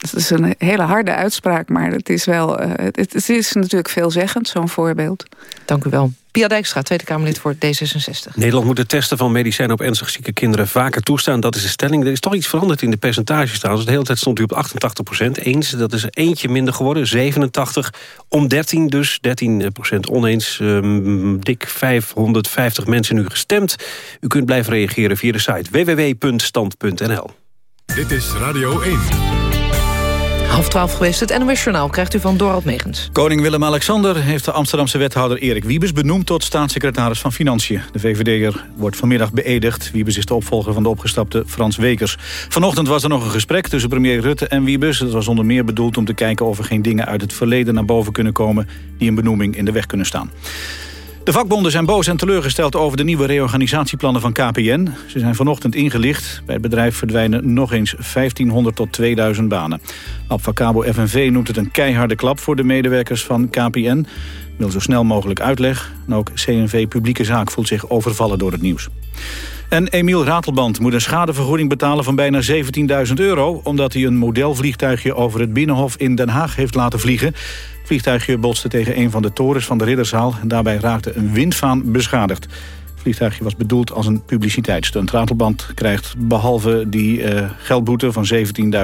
het is een hele harde uitspraak, maar het is wel, eh, het, het is natuurlijk veelzeggend, zo'n voorbeeld. Dank u wel. Pia Dijkstra, Tweede Kamerlid voor D66. Nederland moet het testen van medicijnen op ernstig zieke kinderen vaker toestaan. Dat is de stelling. Er is toch iets veranderd in de percentages trouwens. De hele tijd stond u op 88% eens. Dat is eentje minder geworden, 87 om 13 dus. 13% oneens. Ehm, dik 550 mensen nu gestemd. U kunt blijven reageren via de site www.stand.nl. Dit is Radio 1. Half twaalf geweest, het NOS Journaal krijgt u van Dorald Megens. Koning Willem-Alexander heeft de Amsterdamse wethouder Erik Wiebes... benoemd tot staatssecretaris van Financiën. De VVD'er wordt vanmiddag beëdigd. Wiebes is de opvolger van de opgestapte Frans Wekers. Vanochtend was er nog een gesprek tussen premier Rutte en Wiebes. Het was onder meer bedoeld om te kijken of er geen dingen uit het verleden... naar boven kunnen komen die een benoeming in de weg kunnen staan. De vakbonden zijn boos en teleurgesteld over de nieuwe reorganisatieplannen van KPN. Ze zijn vanochtend ingelicht. Bij het bedrijf verdwijnen nog eens 1500 tot 2000 banen. Abfacabo FNV noemt het een keiharde klap voor de medewerkers van KPN. Wil zo snel mogelijk uitleg. En ook CNV Publieke Zaak voelt zich overvallen door het nieuws. En Emiel Ratelband moet een schadevergoeding betalen van bijna 17.000 euro... omdat hij een modelvliegtuigje over het Binnenhof in Den Haag heeft laten vliegen. Het vliegtuigje botste tegen een van de torens van de Ridderzaal... en daarbij raakte een windvaan beschadigd. Het vliegtuigje was bedoeld als een publiciteitsstunt. Ratelband krijgt behalve die eh, geldboete van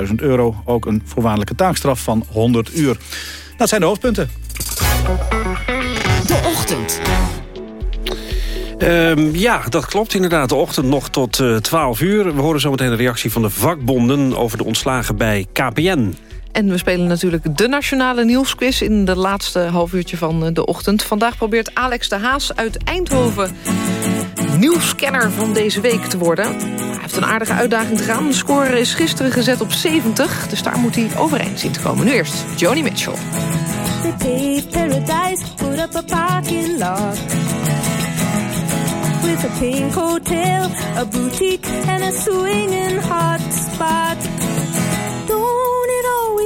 17.000 euro... ook een voorwaardelijke taakstraf van 100 uur. Dat zijn de hoofdpunten. De ochtend. Ehm, ja, dat klopt inderdaad. De ochtend nog tot eh 12 uur. We horen zometeen een reactie van de vakbonden... over de ontslagen bij KPN. En we spelen natuurlijk de Nationale Nieuwsquiz... in de laatste half uurtje van eh, de ochtend. Vandaag probeert Alex de Haas uit Eindhoven... nieuwscanner van deze week te worden. Hij heeft een aardige uitdaging te gaan. De score is gisteren gezet op 70, dus daar moet hij overeind zien te komen. Nu eerst Joni Mitchell. Paradise, put up a parking lot. With a pink hotel, a boutique, and a swinging hot spot.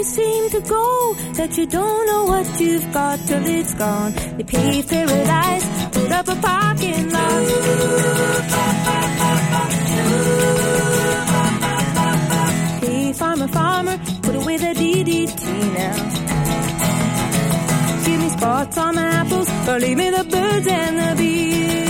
Always seem to go that you don't know what you've got till it's gone? They paved paradise, put up a parking lot. Hey, farmer, farmer, put away the DDT now. Give me spots on my apples, or leave me the birds and the bees.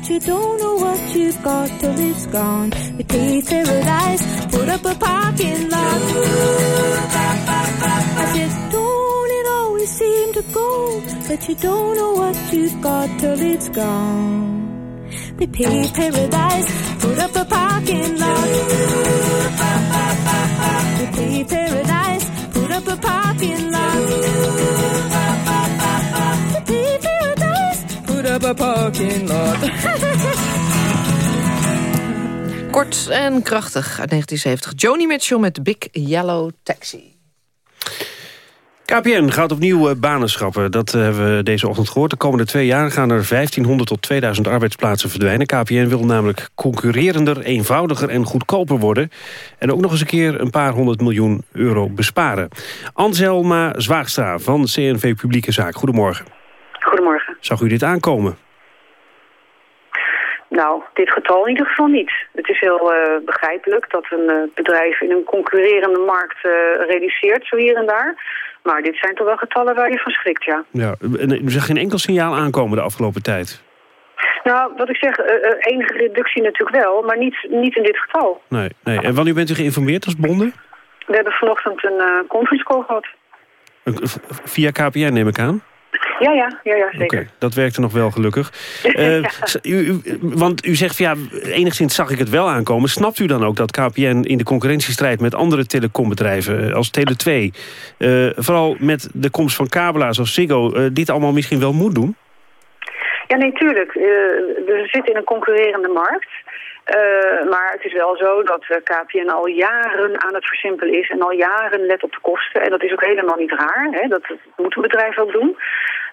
That you don't know what you've got till it's gone. We paved paradise, put up a parking lot. I said, don't it always seem to go that you don't know what you've got till it's gone. We paved paradise, put up a parking lot. We paved paradise, put up a parking lot. Put up a parking lot. Kort en krachtig uit 1970. Joni Mitchell met Big Yellow Taxi. KPN gaat opnieuw eh, banen schrappen. Dat eh, hebben we deze ochtend gehoord. De komende twee jaar gaan er 1500 tot 2000 arbeidsplaatsen verdwijnen. KPN wil namelijk concurrerender, eenvoudiger en goedkoper worden. En ook nog eens een keer een paar honderd miljoen euro besparen. Anselma Zwaagstra van CNV Publieke Zaak. Goedemorgen. Zag u dit aankomen? Nou, dit getal in ieder geval niet. Het is heel uh, begrijpelijk dat een uh, bedrijf in een concurrerende markt uh, reduceert, zo hier en daar. Maar dit zijn toch wel getallen waar je van schrikt, ja. Ja, en u zag geen enkel signaal aankomen de afgelopen tijd? Nou, wat ik zeg, enige reductie natuurlijk wel, maar niet, niet in dit getal. Nee, nee. En wanneer bent u geïnformeerd als bonden? We hebben vanochtend een conference call gehad. Via KPN neem ik aan? Ja, ja, ja, ja zeker. Okay, dat werkte nog wel gelukkig. Uh, ja. u, u, want u zegt, ja, enigszins zag ik het wel aankomen. Snapt u dan ook dat KPN in de concurrentiestrijd met andere telecombedrijven als Tele2... Uh, vooral met de komst van kabelaars als Ziggo, uh, dit allemaal misschien wel moet doen? Ja, nee, tuurlijk. we zitten in een concurrerende markt. Uh, maar het is wel zo dat KPN al jaren aan het versimpelen is en al jaren let op de kosten. En dat is ook helemaal niet raar. Hè? Dat, dat moet een bedrijf ook doen.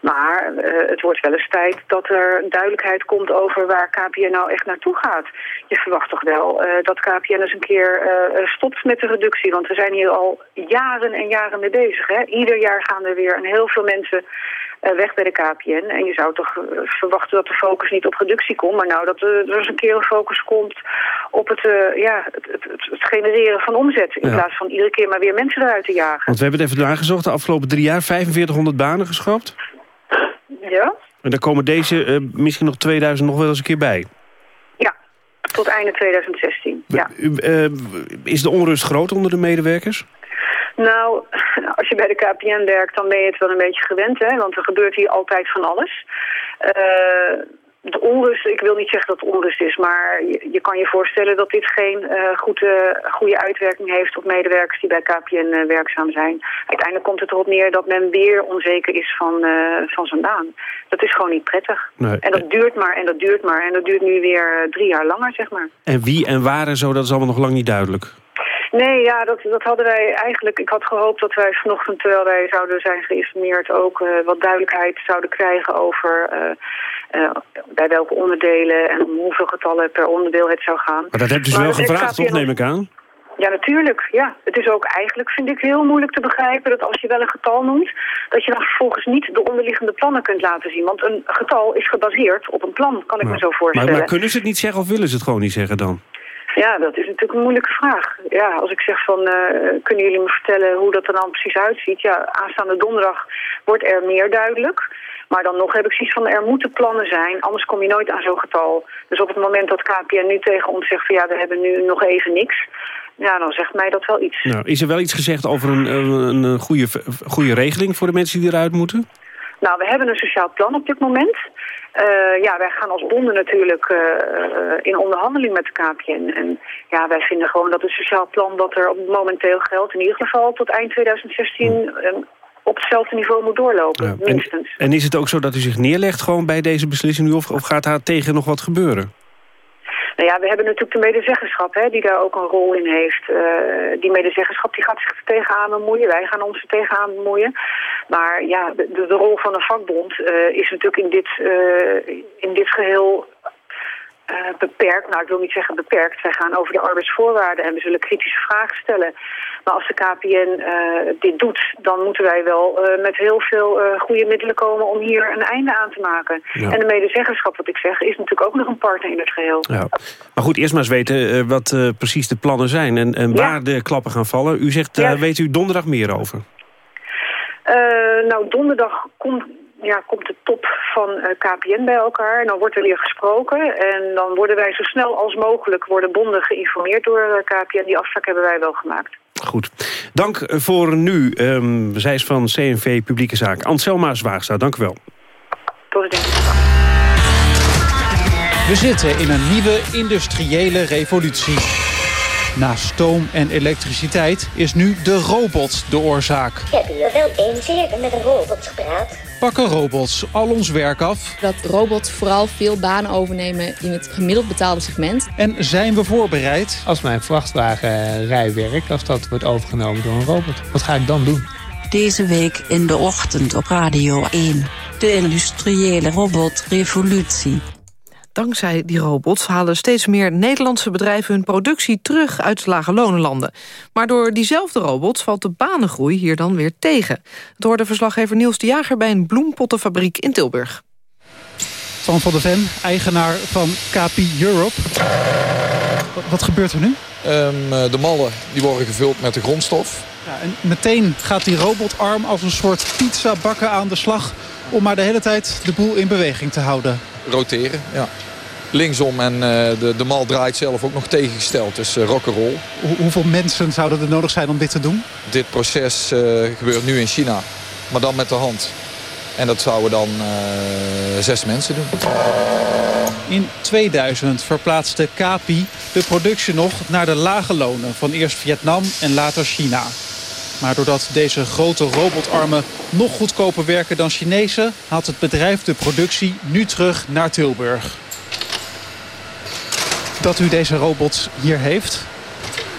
Maar uh, het wordt wel eens tijd dat er duidelijkheid komt over waar KPN nou echt naartoe gaat. Je verwacht toch wel dat KPN eens een keer stopt met de reductie. Want we zijn hier al jaren en jaren mee bezig. Hè? Ieder jaar gaan er weer en heel veel mensen weg bij de KPN. En je zou toch verwachten dat de focus niet op reductie komt, maar nou dat er eens een keer een focus komt op het, uh, ja, het, het, het, genereren van omzet. In ja. plaats van iedere keer maar weer mensen eruit te jagen. Want we hebben het even nagezocht, de afgelopen drie jaar 4500 banen geschrapt. Ja. En daar komen deze uh, misschien nog 2000 nog wel eens een keer bij. Ja, tot einde 2016. Ja. Uh, is de onrust groot onder de medewerkers? Nou, als je bij de KPN werkt, dan ben je het wel een beetje gewend, hè? Want er gebeurt hier altijd van alles. Uh, de onrust, ik wil niet zeggen dat het onrust is, maar je, je kan je voorstellen dat dit geen uh, goede, goede uitwerking heeft op medewerkers die bij KPN uh, werkzaam zijn. Uiteindelijk komt het erop neer dat men weer onzeker is van, uh, van zijn baan. Dat is gewoon niet prettig. Nee. En dat duurt maar en dat duurt maar en dat duurt nu weer drie jaar langer, zeg maar. En wie en waar en zo, dat is allemaal nog lang niet duidelijk. Nee, ja, dat, dat hadden wij eigenlijk... Ik had gehoopt dat wij vanochtend, terwijl wij zouden zijn geïnformeerd... ook uh, wat duidelijkheid zouden krijgen over uh, uh, bij welke onderdelen... en om hoeveel getallen per onderdeel het zou gaan. Maar dat hebt u dus wel gevraagd, toch, neem ik aan? Ja, natuurlijk. Ja. Het is ook eigenlijk, vind ik, heel moeilijk te begrijpen... dat als je wel een getal noemt... dat je dan vervolgens niet de onderliggende plannen kunt laten zien. Want een getal is gebaseerd op een plan, kan ik me zo voorstellen. Maar, maar kunnen ze het niet zeggen of willen ze het gewoon niet zeggen dan? Ja, dat is natuurlijk een moeilijke vraag. Ja, als ik zeg van, uh, kunnen jullie me vertellen hoe dat er dan precies uitziet? Ja, aanstaande donderdag wordt er meer duidelijk. Maar dan nog heb ik zoiets van, er moeten plannen zijn, anders kom je nooit aan zo'n getal. Dus op het moment dat KPN nu tegen ons zegt van, ja, we hebben nu nog even niks... Ja, dan zegt mij dat wel iets. Nou, is er wel iets gezegd over een, een, een goede, goede regeling voor de mensen die eruit moeten? Nou, we hebben een sociaal plan op dit moment. Uh, ja, wij gaan als bonden natuurlijk uh, in onderhandeling met de KPN. En ja, wij vinden gewoon dat het sociaal plan dat er momenteel geldt... in ieder geval tot eind 2016 uh, op hetzelfde niveau moet doorlopen, ja, minstens. En, en, is het ook zo dat u zich neerlegt gewoon bij deze beslissing nu... of, of gaat daar tegen nog wat gebeuren? Nou ja, we hebben natuurlijk de medezeggenschap, hè, die daar ook een rol in heeft. Uh, die medezeggenschap die gaat zich er tegenaan bemoeien. Wij gaan ons er tegenaan bemoeien. Maar ja, de, de rol van een vakbond uh, is natuurlijk in dit, uh, in dit geheel uh, beperkt. Nou, ik wil niet zeggen beperkt. Wij gaan over de arbeidsvoorwaarden en we zullen kritische vragen stellen. Maar als de KPN uh, dit doet, dan moeten wij wel uh, met heel veel goede middelen komen om hier een einde aan te maken. Ja. En de medezeggenschap, wat ik zeg, is natuurlijk ook nog een partner in het geheel. Ja. Maar goed, eerst maar eens weten wat precies de plannen zijn en, en waar ja. de klappen gaan vallen. U zegt, weet u donderdag meer over? nou, donderdag komt ja, komt de top van eh, KPN bij elkaar. En dan wordt er weer gesproken. En dan worden wij zo snel als mogelijk worden bonden geïnformeerd door eh, KPN. Die afspraak hebben wij wel gemaakt. Goed. Dank voor nu. Um, zij is van CNV Publieke Zaak. Anselma Zwaagstra, dank u wel. Tot ziens. We zitten in een nieuwe industriële revolutie. Na stoom en elektriciteit is nu de robot de oorzaak. Ik heb hier wel eens eerder met een robot gepraat. Pakken robots al ons werk af? Dat robots vooral veel banen overnemen in het gemiddeld betaalde segment. En zijn we voorbereid? Als mijn vrachtwagenrijwerk, als dat wordt overgenomen door een robot, wat ga ik dan doen? Deze week in de ochtend op Radio 1. De industriële robotrevolutie. Dankzij die robots halen steeds meer Nederlandse bedrijven hun productie terug uit lage lonenlanden. Maar door diezelfde robots valt de banengroei hier dan weer tegen. Het hoorde verslaggever Niels de Jager bij een bloempottenfabriek in Tilburg. Van van der Ven, eigenaar van KP Europe. Wat gebeurt er nu? Um, de mallen die worden gevuld met de grondstof. Ja, en meteen gaat die robotarm als een soort pizza bakken aan de slag... om maar de hele tijd de boel in beweging te houden. Roteren, ja linksom en uh, de, de mal draait zelf ook nog tegengesteld. Dus uh, rock'n'roll. Hoe, hoeveel mensen zouden er nodig zijn om dit te doen? Dit proces uh, gebeurt nu in China, maar dan met de hand. En dat zouden dan zes mensen doen. In 2000 verplaatste Capi de productie nog naar de lage lonen van eerst Vietnam en later China. Maar doordat deze grote robotarmen nog goedkoper werken dan Chinezen... haalt het bedrijf de productie nu terug naar Tilburg dat u deze robots hier heeft...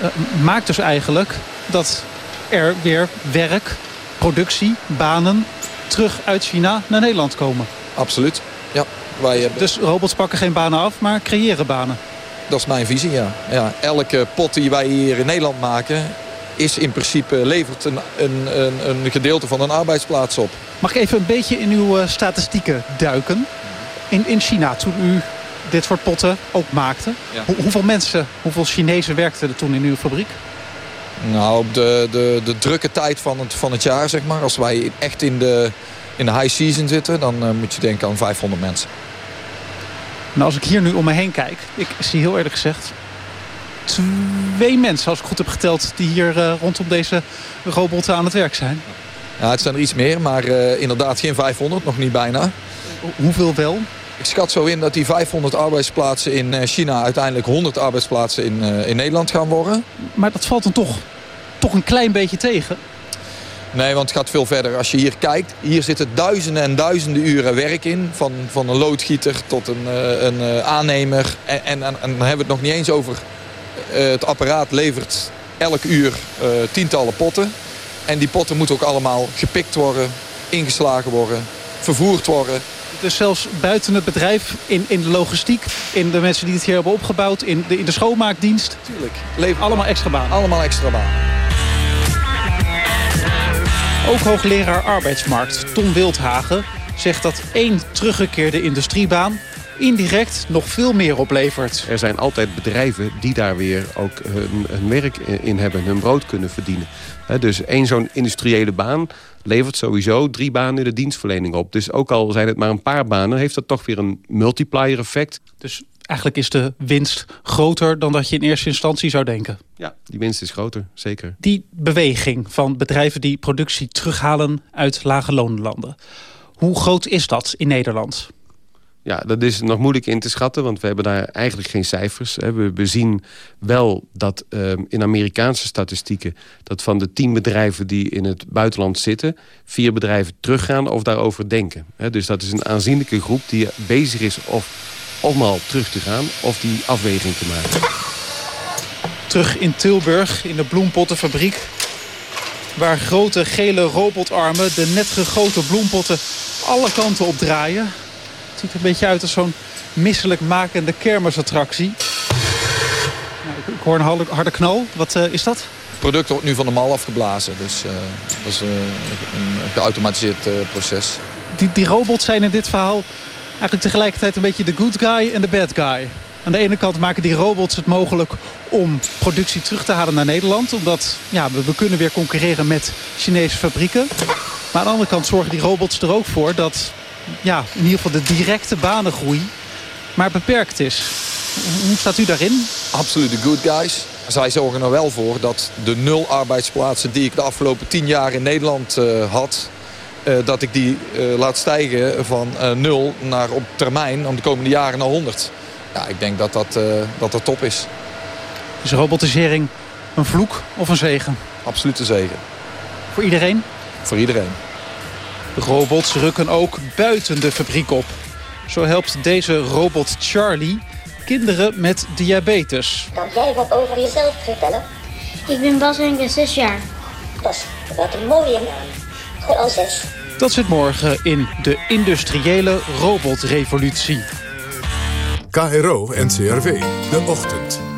Uh, maakt dus eigenlijk dat er weer werk, productie, banen... terug uit China naar Nederland komen. Absoluut, ja. Wij hebben... Dus robots pakken geen banen af, maar creëren banen. Dat is mijn visie, ja. ja. Elke pot die wij hier in Nederland maken... is in principe levert een, een, een, gedeelte van een arbeidsplaats op. Mag ik even een beetje in uw uh, statistieken duiken? In, in China, toen u dit soort potten ook maakte. hoeveel mensen, hoeveel Chinezen werkten er toen in uw fabriek? Nou, op de, de, de drukke tijd van het, van het jaar, zeg maar. Als wij echt in de, in de high season zitten, dan uh, moet je denken aan 500 mensen. Nou, als ik hier nu om me heen kijk, ik zie heel eerlijk gezegd... twee mensen, als ik goed heb geteld, die hier uh, rondom deze robot aan het werk zijn. Ja, het zijn er iets meer, maar uh, inderdaad geen 500, nog niet bijna. Hoeveel wel? Ik schat zo in dat die 500 arbeidsplaatsen in eh, China... uiteindelijk 100 arbeidsplaatsen in, uh, in Nederland gaan worden. Maar dat valt dan toch, toch een klein beetje tegen? Nee, want het gaat veel verder. Als je hier kijkt, hier zitten duizenden en duizenden uren werk in. Van, van een loodgieter tot een, uh, een aannemer. En, en, en, dan hebben we het nog niet eens over... het apparaat levert elk uur tientallen potten. En die potten moeten ook allemaal gepikt worden, ingeslagen worden, vervoerd worden dus zelfs buiten het bedrijf, in, in de logistiek... in de mensen die het hier hebben opgebouwd, in de, in de schoonmaakdienst. Tuurlijk. Leven allemaal extra baan. Allemaal extra baan. Ook hoogleraar arbeidsmarkt Tom Wildhagen zegt dat één teruggekeerde industriebaan indirect nog veel meer oplevert. Er zijn altijd bedrijven die daar weer ook hun, hun werk in hebben, hun brood kunnen verdienen. dus één zo'n industriële baan levert sowieso drie banen in de dienstverlening op. Dus ook al zijn het maar een paar banen, heeft dat toch weer een multiplier effect. Dus eigenlijk is de winst groter dan dat je in eerste instantie zou denken. Ja, die winst is groter, zeker. Die beweging van bedrijven die productie terughalen uit lage loonlanden. Hoe groot is dat in Nederland? Ja, dat is nog moeilijk in te schatten, want we hebben daar eigenlijk geen cijfers. We, zien wel dat um, in Amerikaanse statistieken... dat van de tien bedrijven die in het buitenland zitten... vier bedrijven teruggaan of daarover denken. Dus dat is een aanzienlijke groep die bezig is of allemaal terug te gaan... of die afweging te maken. Terug in Tilburg, in de bloempottenfabriek... waar grote gele robotarmen de net gegoten bloempotten alle kanten op draaien... Het ziet er een beetje uit als zo'n misselijk makende kermisattractie. Nou, ik, hoor een harde knal. Wat uh, is dat? Het product wordt nu van de mal afgeblazen. Dus uh, dat is uh, een geautomatiseerd proces. Die, die robots zijn in dit verhaal eigenlijk tegelijkertijd een beetje de good guy en de bad guy. Aan de ene kant maken die robots het mogelijk om productie terug te halen naar Nederland. Omdat ja, we, we kunnen weer concurreren met Chinese fabrieken. Maar aan de andere kant zorgen die robots er ook voor dat ja, in ieder geval de directe banengroei maar beperkt is. Hoe staat u daarin? Absoluut de good guys. Zij zorgen er wel voor dat de nul arbeidsplaatsen die ik de afgelopen tien jaar in Nederland uh, had... Uh, dat ik die uh, laat stijgen van nul naar op termijn om de komende jaren naar 100. Ja, ik denk dat dat, dat, dat top is. Is robotisering een vloek of een zegen? Absoluut een zegen. Voor iedereen? Voor iedereen. De robots rukken ook buiten de fabriek op. Zo helpt deze robot Charlie kinderen met diabetes. Kan jij wat over jezelf vertellen? Ik ben Bas en ik ben zes jaar. Bas, wat een mooie naam. Goed al zes. Dat zit morgen in de industriële robotrevolutie. KRO NCRV, de ochtend.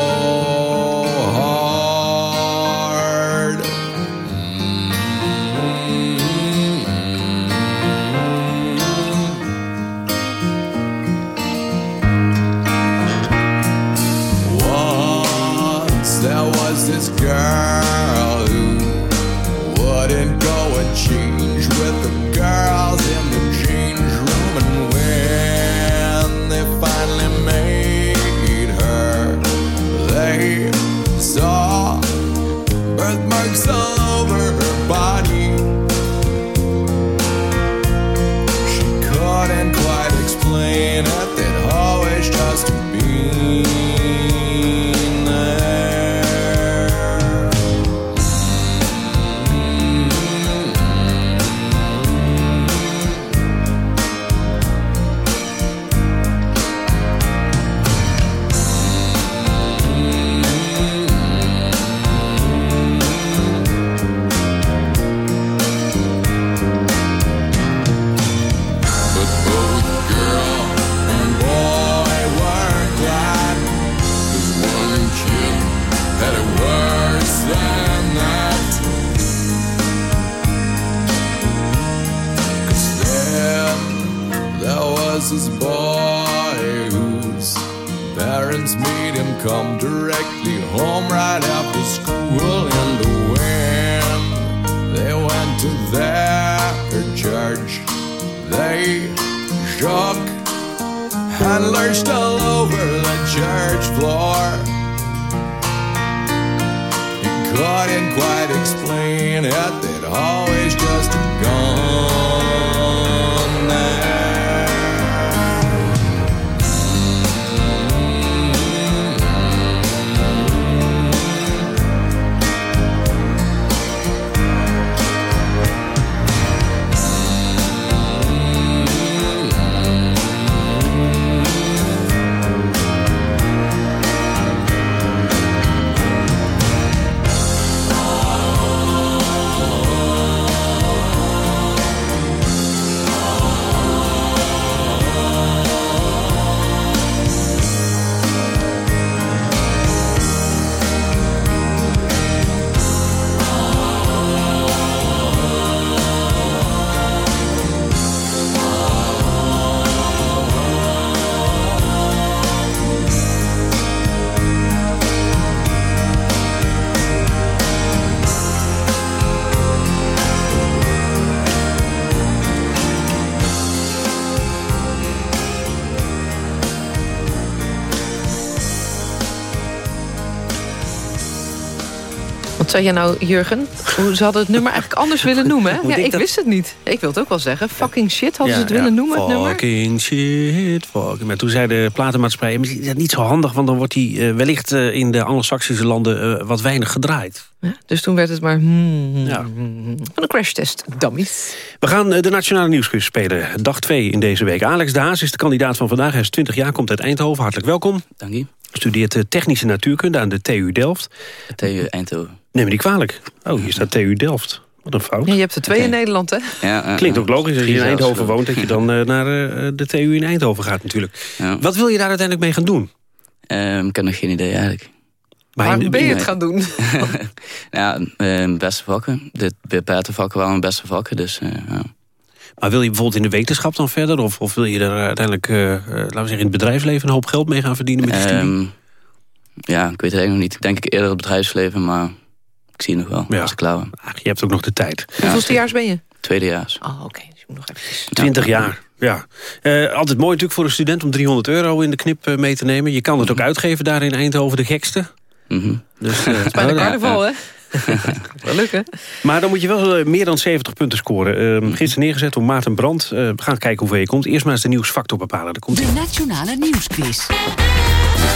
was was this boy whose parents made him come directly home right after school. And when they went to their church, they shook and lurched all over the church floor. He couldn't quite explain it, they'd always just gone zei je nou, Jurgen? Hoe ze hadden het nummer eigenlijk anders willen noemen. Hè? Ja, ik dat- wist het niet. Ik wil het ook wel zeggen. Fucking shit hadden ze het Ja, willen noemen, het nummer. Fucking shit, fucking. Maar toen zei de platenmaatschappij... "Maar is dat niet zo handig, want dan wordt die eh, wellicht eh, in de anglo-saxische landen eh, wat weinig gedraaid. Ja, dus toen werd het maar... hmm, Van een crashtest, dummies. We gaan de Nationale Nieuwsquiz spelen. Dag 2 in deze week. Alex de Haas is de kandidaat van vandaag. Hij is 20 jaar, komt uit Eindhoven. Hartelijk welkom. Dank je. Studeert technische natuurkunde aan de TU Delft. TU Eindhoven. Neem me niet kwalijk. Oh, hier staat TU Delft. Wat een fout. Ja, je hebt er twee in Nederland, hè? Ja, Klinkt ook logisch als je in Eindhoven eh. woont... dat je dan eh, naar eh, de TU in Eindhoven gaat natuurlijk. Wat wil je daar uiteindelijk mee gaan doen? Ehm, ik heb nog geen idee eigenlijk. Maar Waar in de- ben je het gaan doen? Ja, ehm, beste vakken. De beperkte vakken waren mijn beste vakken, dus eh, ja. Maar wil je bijvoorbeeld in de wetenschap dan verder? Of, of wil je er uiteindelijk, eh, eh, laten we zeggen, in het bedrijfsleven... een hoop geld mee gaan verdienen met die studie? Ehm, ja, ik weet het eigenlijk nog niet. Ik denk ik eerder het bedrijfsleven, maar ik zie nog wel Ja. als ik klaar ben. Ach, je hebt ook nog de tijd. Hoeveelstejaars ben je? Tweedejaars. Oh, oké. Dus je moet nog even... 20 jaar, ja. Eh, altijd mooi natuurlijk voor een student om 300 euro in de knip eh, mee te nemen. Je kan het ook uitgeven daar in Eindhoven, de gekste. Mhm. Dus, eh, Bijna nou, carnaval, hè? Wel lukken. Maar dan moet je wel meer dan 70 punten scoren. Uh, gisteren neergezet door Maarten Brand. Eh, we gaan kijken hoeveel je komt. Eerst maar eens de nieuwsfactor bepalen. Daar komt De Nationale Nieuwsquiz.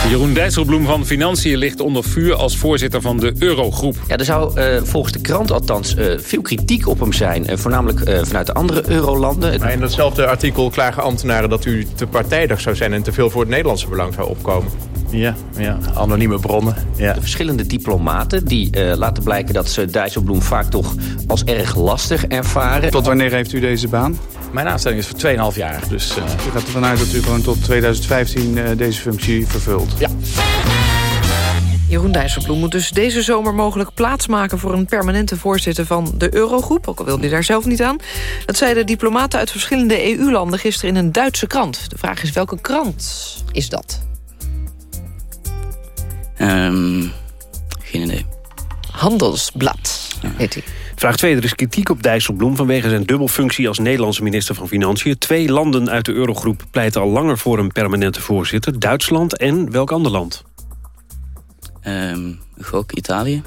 Jeroen Dijsselbloem van Financiën ligt onder vuur als voorzitter van de Eurogroep. Ja, er zou eh, volgens de krant althans eh, veel kritiek op hem zijn. eh, voornamelijk eh, vanuit de andere eurolanden. Maar in datzelfde artikel klagen ambtenaren dat u te partijdig zou zijn... en te veel voor het Nederlandse belang zou opkomen. Ja, ja, anonieme bronnen. Ja. De verschillende diplomaten die eh, laten blijken dat ze Dijsselbloem vaak toch als erg lastig ervaren. Tot wanneer heeft u deze baan? Mijn aanstelling is voor 2,5 jaar. Dus, U gaat ervan uit dat u gewoon tot 2015 eh, deze functie vervult? Ja. Jeroen Dijsselbloem moet dus deze zomer mogelijk plaatsmaken... voor een permanente voorzitter van de Eurogroep. Ook al wil hij daar zelf niet aan. Dat zeiden diplomaten uit verschillende EU-landen gisteren in een Duitse krant. De vraag is welke krant is dat? Ehm, geen idee. Handelsblad heet hij. Vraag 2. Er is kritiek op Dijsselbloem vanwege zijn dubbelfunctie als Nederlandse minister van Financiën. Twee landen uit de Eurogroep pleiten al langer voor een permanente voorzitter. Duitsland en welk ander land? Ehm, gok Italië.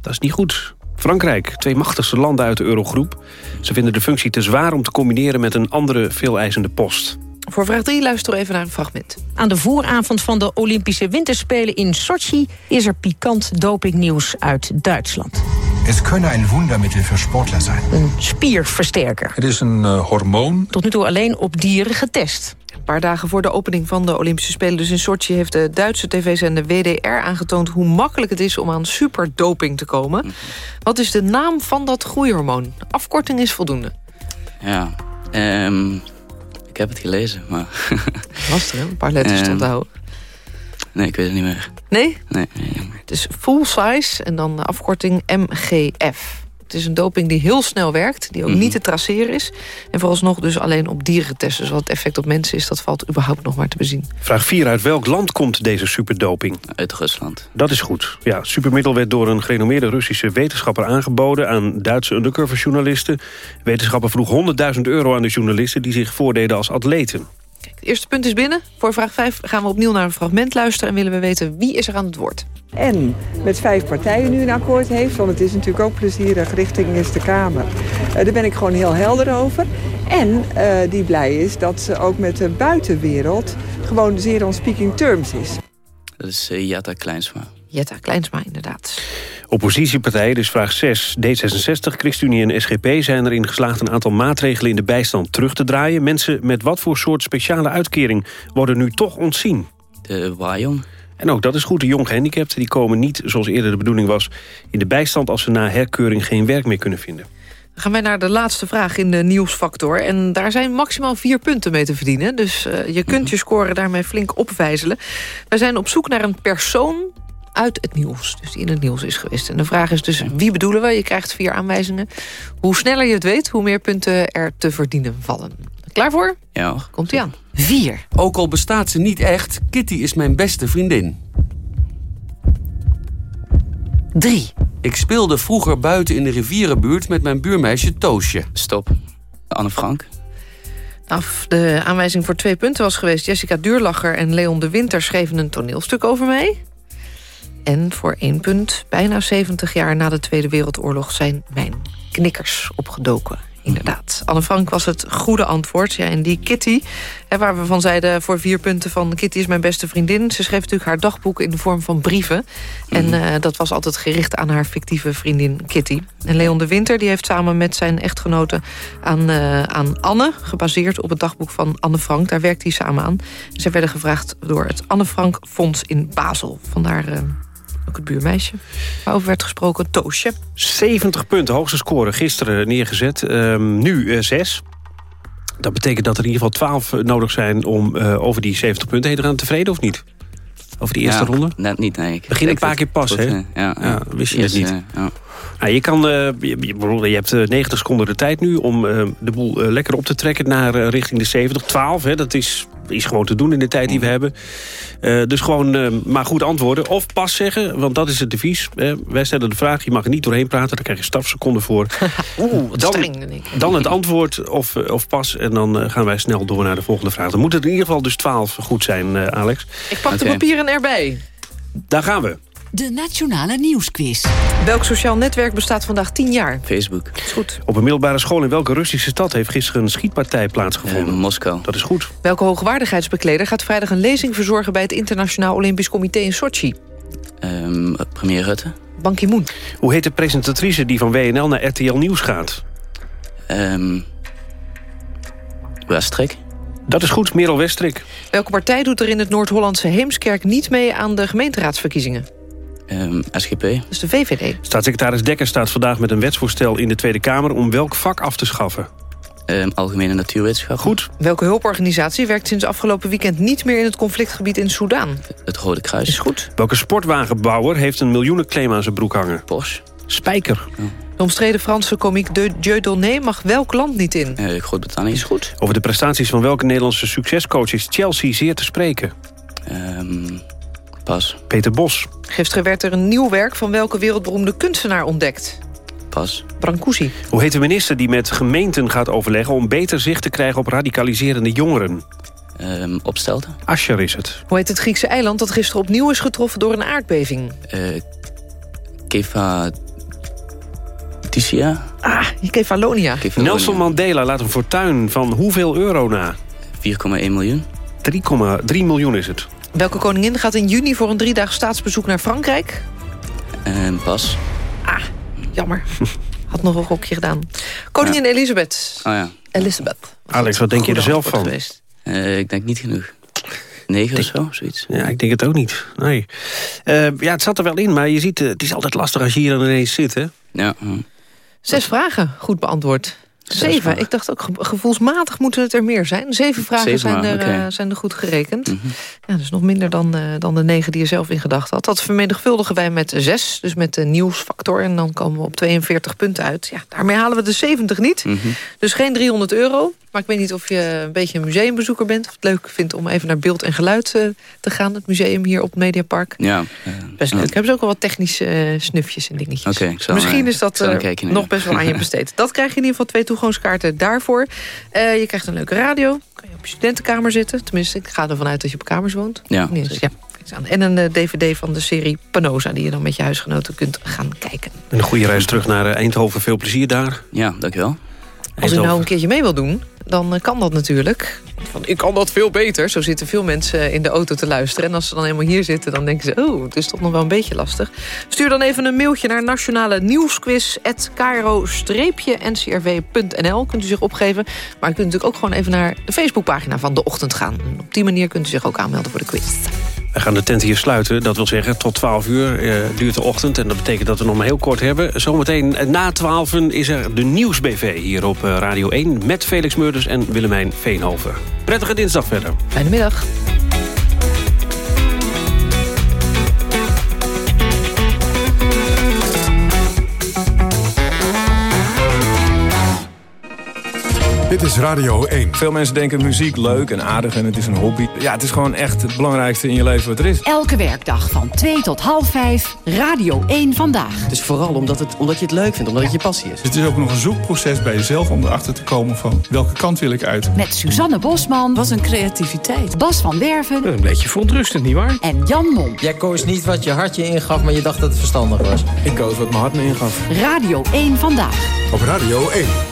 Dat is niet goed. Frankrijk, twee machtigste landen uit de Eurogroep. Ze vinden de functie te zwaar om te combineren met een andere veeleisende post. Voor vraag 3 luisteren we even naar een fragment. Aan de vooravond van de Olympische Winterspelen in Sochi... is er pikant dopingnieuws uit Duitsland. Es könne een Wundermittel voor Sportler zijn. Een spierversterker. Het is een eh, hormoon. Tot nu toe alleen op dieren getest. Een paar dagen voor de opening van de Olympische Spelen... dus in Sochi heeft de Duitse tv-zender WDR aangetoond... hoe makkelijk het is om aan superdoping te komen. Wat is de naam van dat groeihormoon? Afkorting is voldoende. Ja, ehm, ik heb het gelezen, maar... Lastig, hè? Een paar letters te Ehm, onthouden. Nee, ik weet het niet meer. Nee? Nee, jammer. Het is full size en dan de afkorting MGF. Het is een doping die heel snel werkt, die ook Mhm. niet te traceren is. En vooralsnog dus alleen op dieren testen. Dus wat het effect op mensen is, dat valt überhaupt nog maar te bezien. Vraag 4. Uit welk land komt deze superdoping? Uit Rusland. Dat is goed. Ja, het supermiddel werd door een gerenommeerde Russische wetenschapper aangeboden... aan Duitse undercover-journalisten. De wetenschapper vroeg 100.000 euro aan de journalisten... die zich voordeden als atleten. Het eerste punt is binnen. Voor vraag 5 gaan we opnieuw naar een fragment luisteren... en willen we weten wie is er aan het woord. En met vijf partijen nu een akkoord heeft, want het is natuurlijk ook plezierig richting Eerste Kamer. Eh, daar ben ik gewoon heel helder over. En eh, die blij is dat ze ook met de buitenwereld gewoon zeer on speaking terms is. Dat is uh, Jetta Kleinsma. Jetta Kleinsma, inderdaad. Oppositiepartijen, dus vraag 6. D66, ChristenUnie en SGP zijn erin geslaagd... een aantal maatregelen in de bijstand terug te draaien. Mensen met wat voor soort speciale uitkering worden nu toch ontzien? De Wajong. En ook dat is goed. De jong gehandicapten die komen niet, zoals eerder de bedoeling was... in de bijstand als ze na herkeuring geen werk meer kunnen vinden. Dan gaan wij naar de laatste vraag in de nieuwsfactor. En daar zijn maximaal vier punten mee te verdienen. Dus uh, je kunt je score daarmee flink opwijzelen. Wij zijn op zoek naar een persoon uit het nieuws. Dus die in het nieuws is geweest. En de vraag is dus, wie bedoelen we? Je krijgt vier aanwijzingen. Hoe sneller je het weet, hoe meer punten er te verdienen vallen. Klaar voor? Ja. Komt-ie aan. Vier. Ook al bestaat ze niet echt, Kitty is mijn beste vriendin. 3. Ik speelde vroeger buiten in de rivierenbuurt met mijn buurmeisje Toosje. Stop. Anne Frank. Af de aanwijzing voor twee punten was geweest... Jessica Duurlacher en Leon de Winter schreven een toneelstuk over mij. En voor één punt, bijna 70 jaar na de Tweede Wereldoorlog... zijn mijn knikkers opgedoken Inderdaad. Anne Frank was het goede antwoord. Ja, en die Kitty, hè, waar we van zeiden voor vier punten van... Kitty is mijn beste vriendin. Ze schreef natuurlijk haar dagboek in de vorm van brieven. En eh, dat was altijd gericht aan haar fictieve vriendin Kitty. En Leon de Winter die heeft samen met zijn echtgenote aan, eh, aan Anne... gebaseerd op het dagboek van Anne Frank. Daar werkt hij samen aan. Ze werden gevraagd door het Anne Frank Fonds in Basel. Vandaar... eh, ook het buurmeisje. Waarover werd gesproken, Toosje. 70 punten, hoogste score gisteren neergezet. Ehm, nu eh, 6. Dat betekent dat er in ieder geval 12 nodig zijn om eh, over die 70 punten heen te gaan. Tevreden of niet? Over die eerste Ja, ronde? Net niet, nee. Ik Begin een paar keer pas, hè? eh, Ja, ja. wist je het niet. eh, ja. Nou, je, kan, eh, je, je, hebt eh, 90 seconden de tijd nu om eh, de boel eh, lekker op te trekken naar eh, richting de 70. 12, hè, dat is, is gewoon te doen in de tijd die we hebben. Eh, dus gewoon eh, maar goed antwoorden. Of pas zeggen, want dat is het devies. Hè. Wij stellen de vraag, je mag er niet doorheen praten. Daar krijg je strafseconden voor. Oeh, wat Dan- streng, denk ik. Dan het antwoord of, eh, of pas. En dan eh, gaan wij snel door naar de volgende vraag. Dan moet het in ieder geval dus 12 goed zijn, eh, Alex. Ik pak de papieren erbij. Daar gaan we. De Nationale Nieuwsquiz. Welk sociaal netwerk bestaat vandaag 10 jaar? Facebook. Is goed. Op een middelbare school in welke Russische stad heeft gisteren een schietpartij plaatsgevonden? Moskou. Dat is goed. Welke hoogwaardigheidsbekleder gaat vrijdag een lezing verzorgen... bij het Internationaal Olympisch Comité in Sochi? Ehm, premier Rutte. Ban Ki-moon. Hoe heet de presentatrice die van WNL naar RTL Nieuws gaat? Ehm Westrik. Dat is goed, Merel Westrik. Welke partij doet er in het Noord-Hollandse Heemskerk... niet mee aan de gemeenteraadsverkiezingen? Ehm, SGP. Is de VVD. Staatssecretaris Dekker staat vandaag met een wetsvoorstel in de Tweede Kamer... om welk vak af te schaffen? Ehm, algemene natuurwetenschap. Goed. Welke hulporganisatie werkt sinds afgelopen weekend... niet meer in het conflictgebied in Soedan? Het Rode Kruis. Is goed. Welke sportwagenbouwer heeft een miljoenenclaim aan zijn broek hangen? Porsche. Spijker. De omstreden Franse komiek De Dieudonné mag welk land niet in? Eh, Groot-Brittannië. Is goed. Over de prestaties van welke Nederlandse succescoach is Chelsea zeer te spreken? Ehm, pas. Peter Bos. Gisteren werd er een nieuw werk van welke wereldberoemde kunstenaar ontdekt? Pas. Brancusi. Hoe heet de minister die met gemeenten gaat overleggen... om beter zicht te krijgen op radicaliserende jongeren? Ehm, opstelten. Ascher is het. Hoe heet het Griekse eiland dat gisteren opnieuw is getroffen door een aardbeving? Eh Kefa... Ticia. Ah, Kefalonia. Nelson Mandela laat een fortuin van hoeveel euro na? 4,1 miljoen. 3,3 miljoen is het. Welke koningin gaat in juni voor een driedaags staatsbezoek naar Frankrijk? Ehm, pas. Jammer. Had nog een gokje gedaan. Koningin Elisabeth. Oh ja. Elizabeth. Alex, wat denk je er zelf van? Eh, ik denk niet genoeg. 9 of zo, zoiets. Ja, ik denk het ook niet. Nee. Eh, ja, het zat er wel in, maar je ziet, eh, het is altijd lastig als je hier dan ineens zit, hè? Ja. Zes vragen, goed beantwoord. Zeven. Ik dacht ook, ge- gevoelsmatig moeten het er meer zijn. Zeven vragen Zeven zijn, er. Mhm. eh, zijn er goed gerekend. Ja, dus nog minder dan, eh, dan de negen die je zelf in gedachten had. Dat vermenigvuldigen wij met zes, dus met de nieuwsfactor. En dan komen we op 42 punten uit. Ja, daarmee halen we de 70 niet. Mhm. Dus geen 300 euro. Maar ik weet niet of je een beetje een museumbezoeker bent. Of het leuk vindt om even naar beeld en geluid eh, te gaan. Het museum hier op het Mediapark. Ja. Best ja. leuk. Hebben ze ook wel wat technische eh, snufjes en dingetjes. Oké, ik zal, Misschien eh, is dat nog best wel aan je besteed. Dat krijg je in ieder geval twee toegangskaarten daarvoor. Eh, je krijgt een leuke radio. Kan je op je studentenkamer zitten. Tenminste, ik ga ervan uit dat je op kamers woont. Ja, Nee, dus ja. aan. En een eh, dvd van de serie Panosa... die je dan met je huisgenoten kunt gaan kijken. En een goede reis terug naar Eindhoven. Veel plezier daar. Ja, dankjewel. Als u nou een keertje mee wil doen, dan eh, kan dat natuurlijk. Van, ik kan dat veel beter. Zo zitten veel mensen in de auto te luisteren. En als ze dan helemaal hier zitten, dan denken ze... oh, het is toch nog wel een beetje lastig. Stuur dan even een mailtje naar nationale nieuwsquiz.kro-ncrw.nl. Kunt u zich opgeven. Maar u kunt natuurlijk ook gewoon even naar de Facebookpagina van De Ochtend gaan. En op die manier kunt u zich ook aanmelden voor de quiz. We gaan de tent hier sluiten. Dat wil zeggen, tot 12 uur eh, duurt de ochtend. En dat betekent dat we nog maar heel kort hebben. Zometeen eh, na 12 is er de Nieuwsbv hier op eh, Radio 1... met Felix En Willemijn Veenhoven. Prettige dinsdag verder. Fijne middag. Dit is Radio 1. Veel mensen denken muziek leuk en aardig en het is een hobby. Ja, het is gewoon echt het belangrijkste in je leven wat er is. Elke werkdag van 2 tot half 5. Radio 1 Vandaag. Het is vooral omdat, het, omdat je het leuk vindt, omdat het je passie is. Het is ook nog een zoekproces bij jezelf om erachter te komen van welke kant wil ik uit. Met Suzanne Bosman. Wat een creativiteit. Bas van Werven. Een beetje verontrustend, nietwaar? En Jan Mom. Jij koos niet wat je hartje ingaf, maar je dacht dat het verstandig was. Ik koos wat mijn hart me ingaf. Radio 1 Vandaag. Op Radio 1.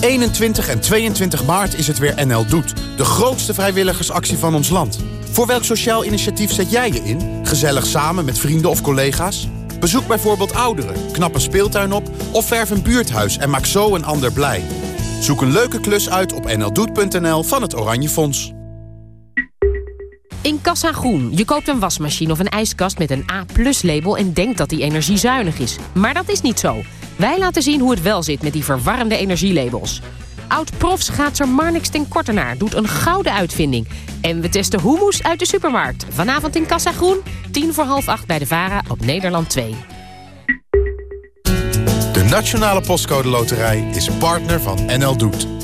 21 en 22 maart is het weer NL Doet. De grootste vrijwilligersactie van ons land. Voor welk sociaal initiatief zet jij je in? Gezellig samen met vrienden of collega's? Bezoek bijvoorbeeld ouderen, knap een speeltuin op... of verf een buurthuis en maak zo een ander blij. Zoek een leuke klus uit op nldoet.nl van het Oranje Fonds. In Kassa Groen. Je koopt een wasmachine of een ijskast met een A-plus-label... en denkt dat die energiezuinig is. Maar dat is niet zo. Wij laten zien hoe het wel zit met die verwarrende energielabels. Oud-profschaatser Marnix ten Kortenaar doet een gouden uitvinding. En we testen hummus uit de supermarkt. Vanavond in Kassa Groen, tien voor half acht bij de VARA op Nederland 2. De Nationale Postcode Loterij is partner van NL Doet.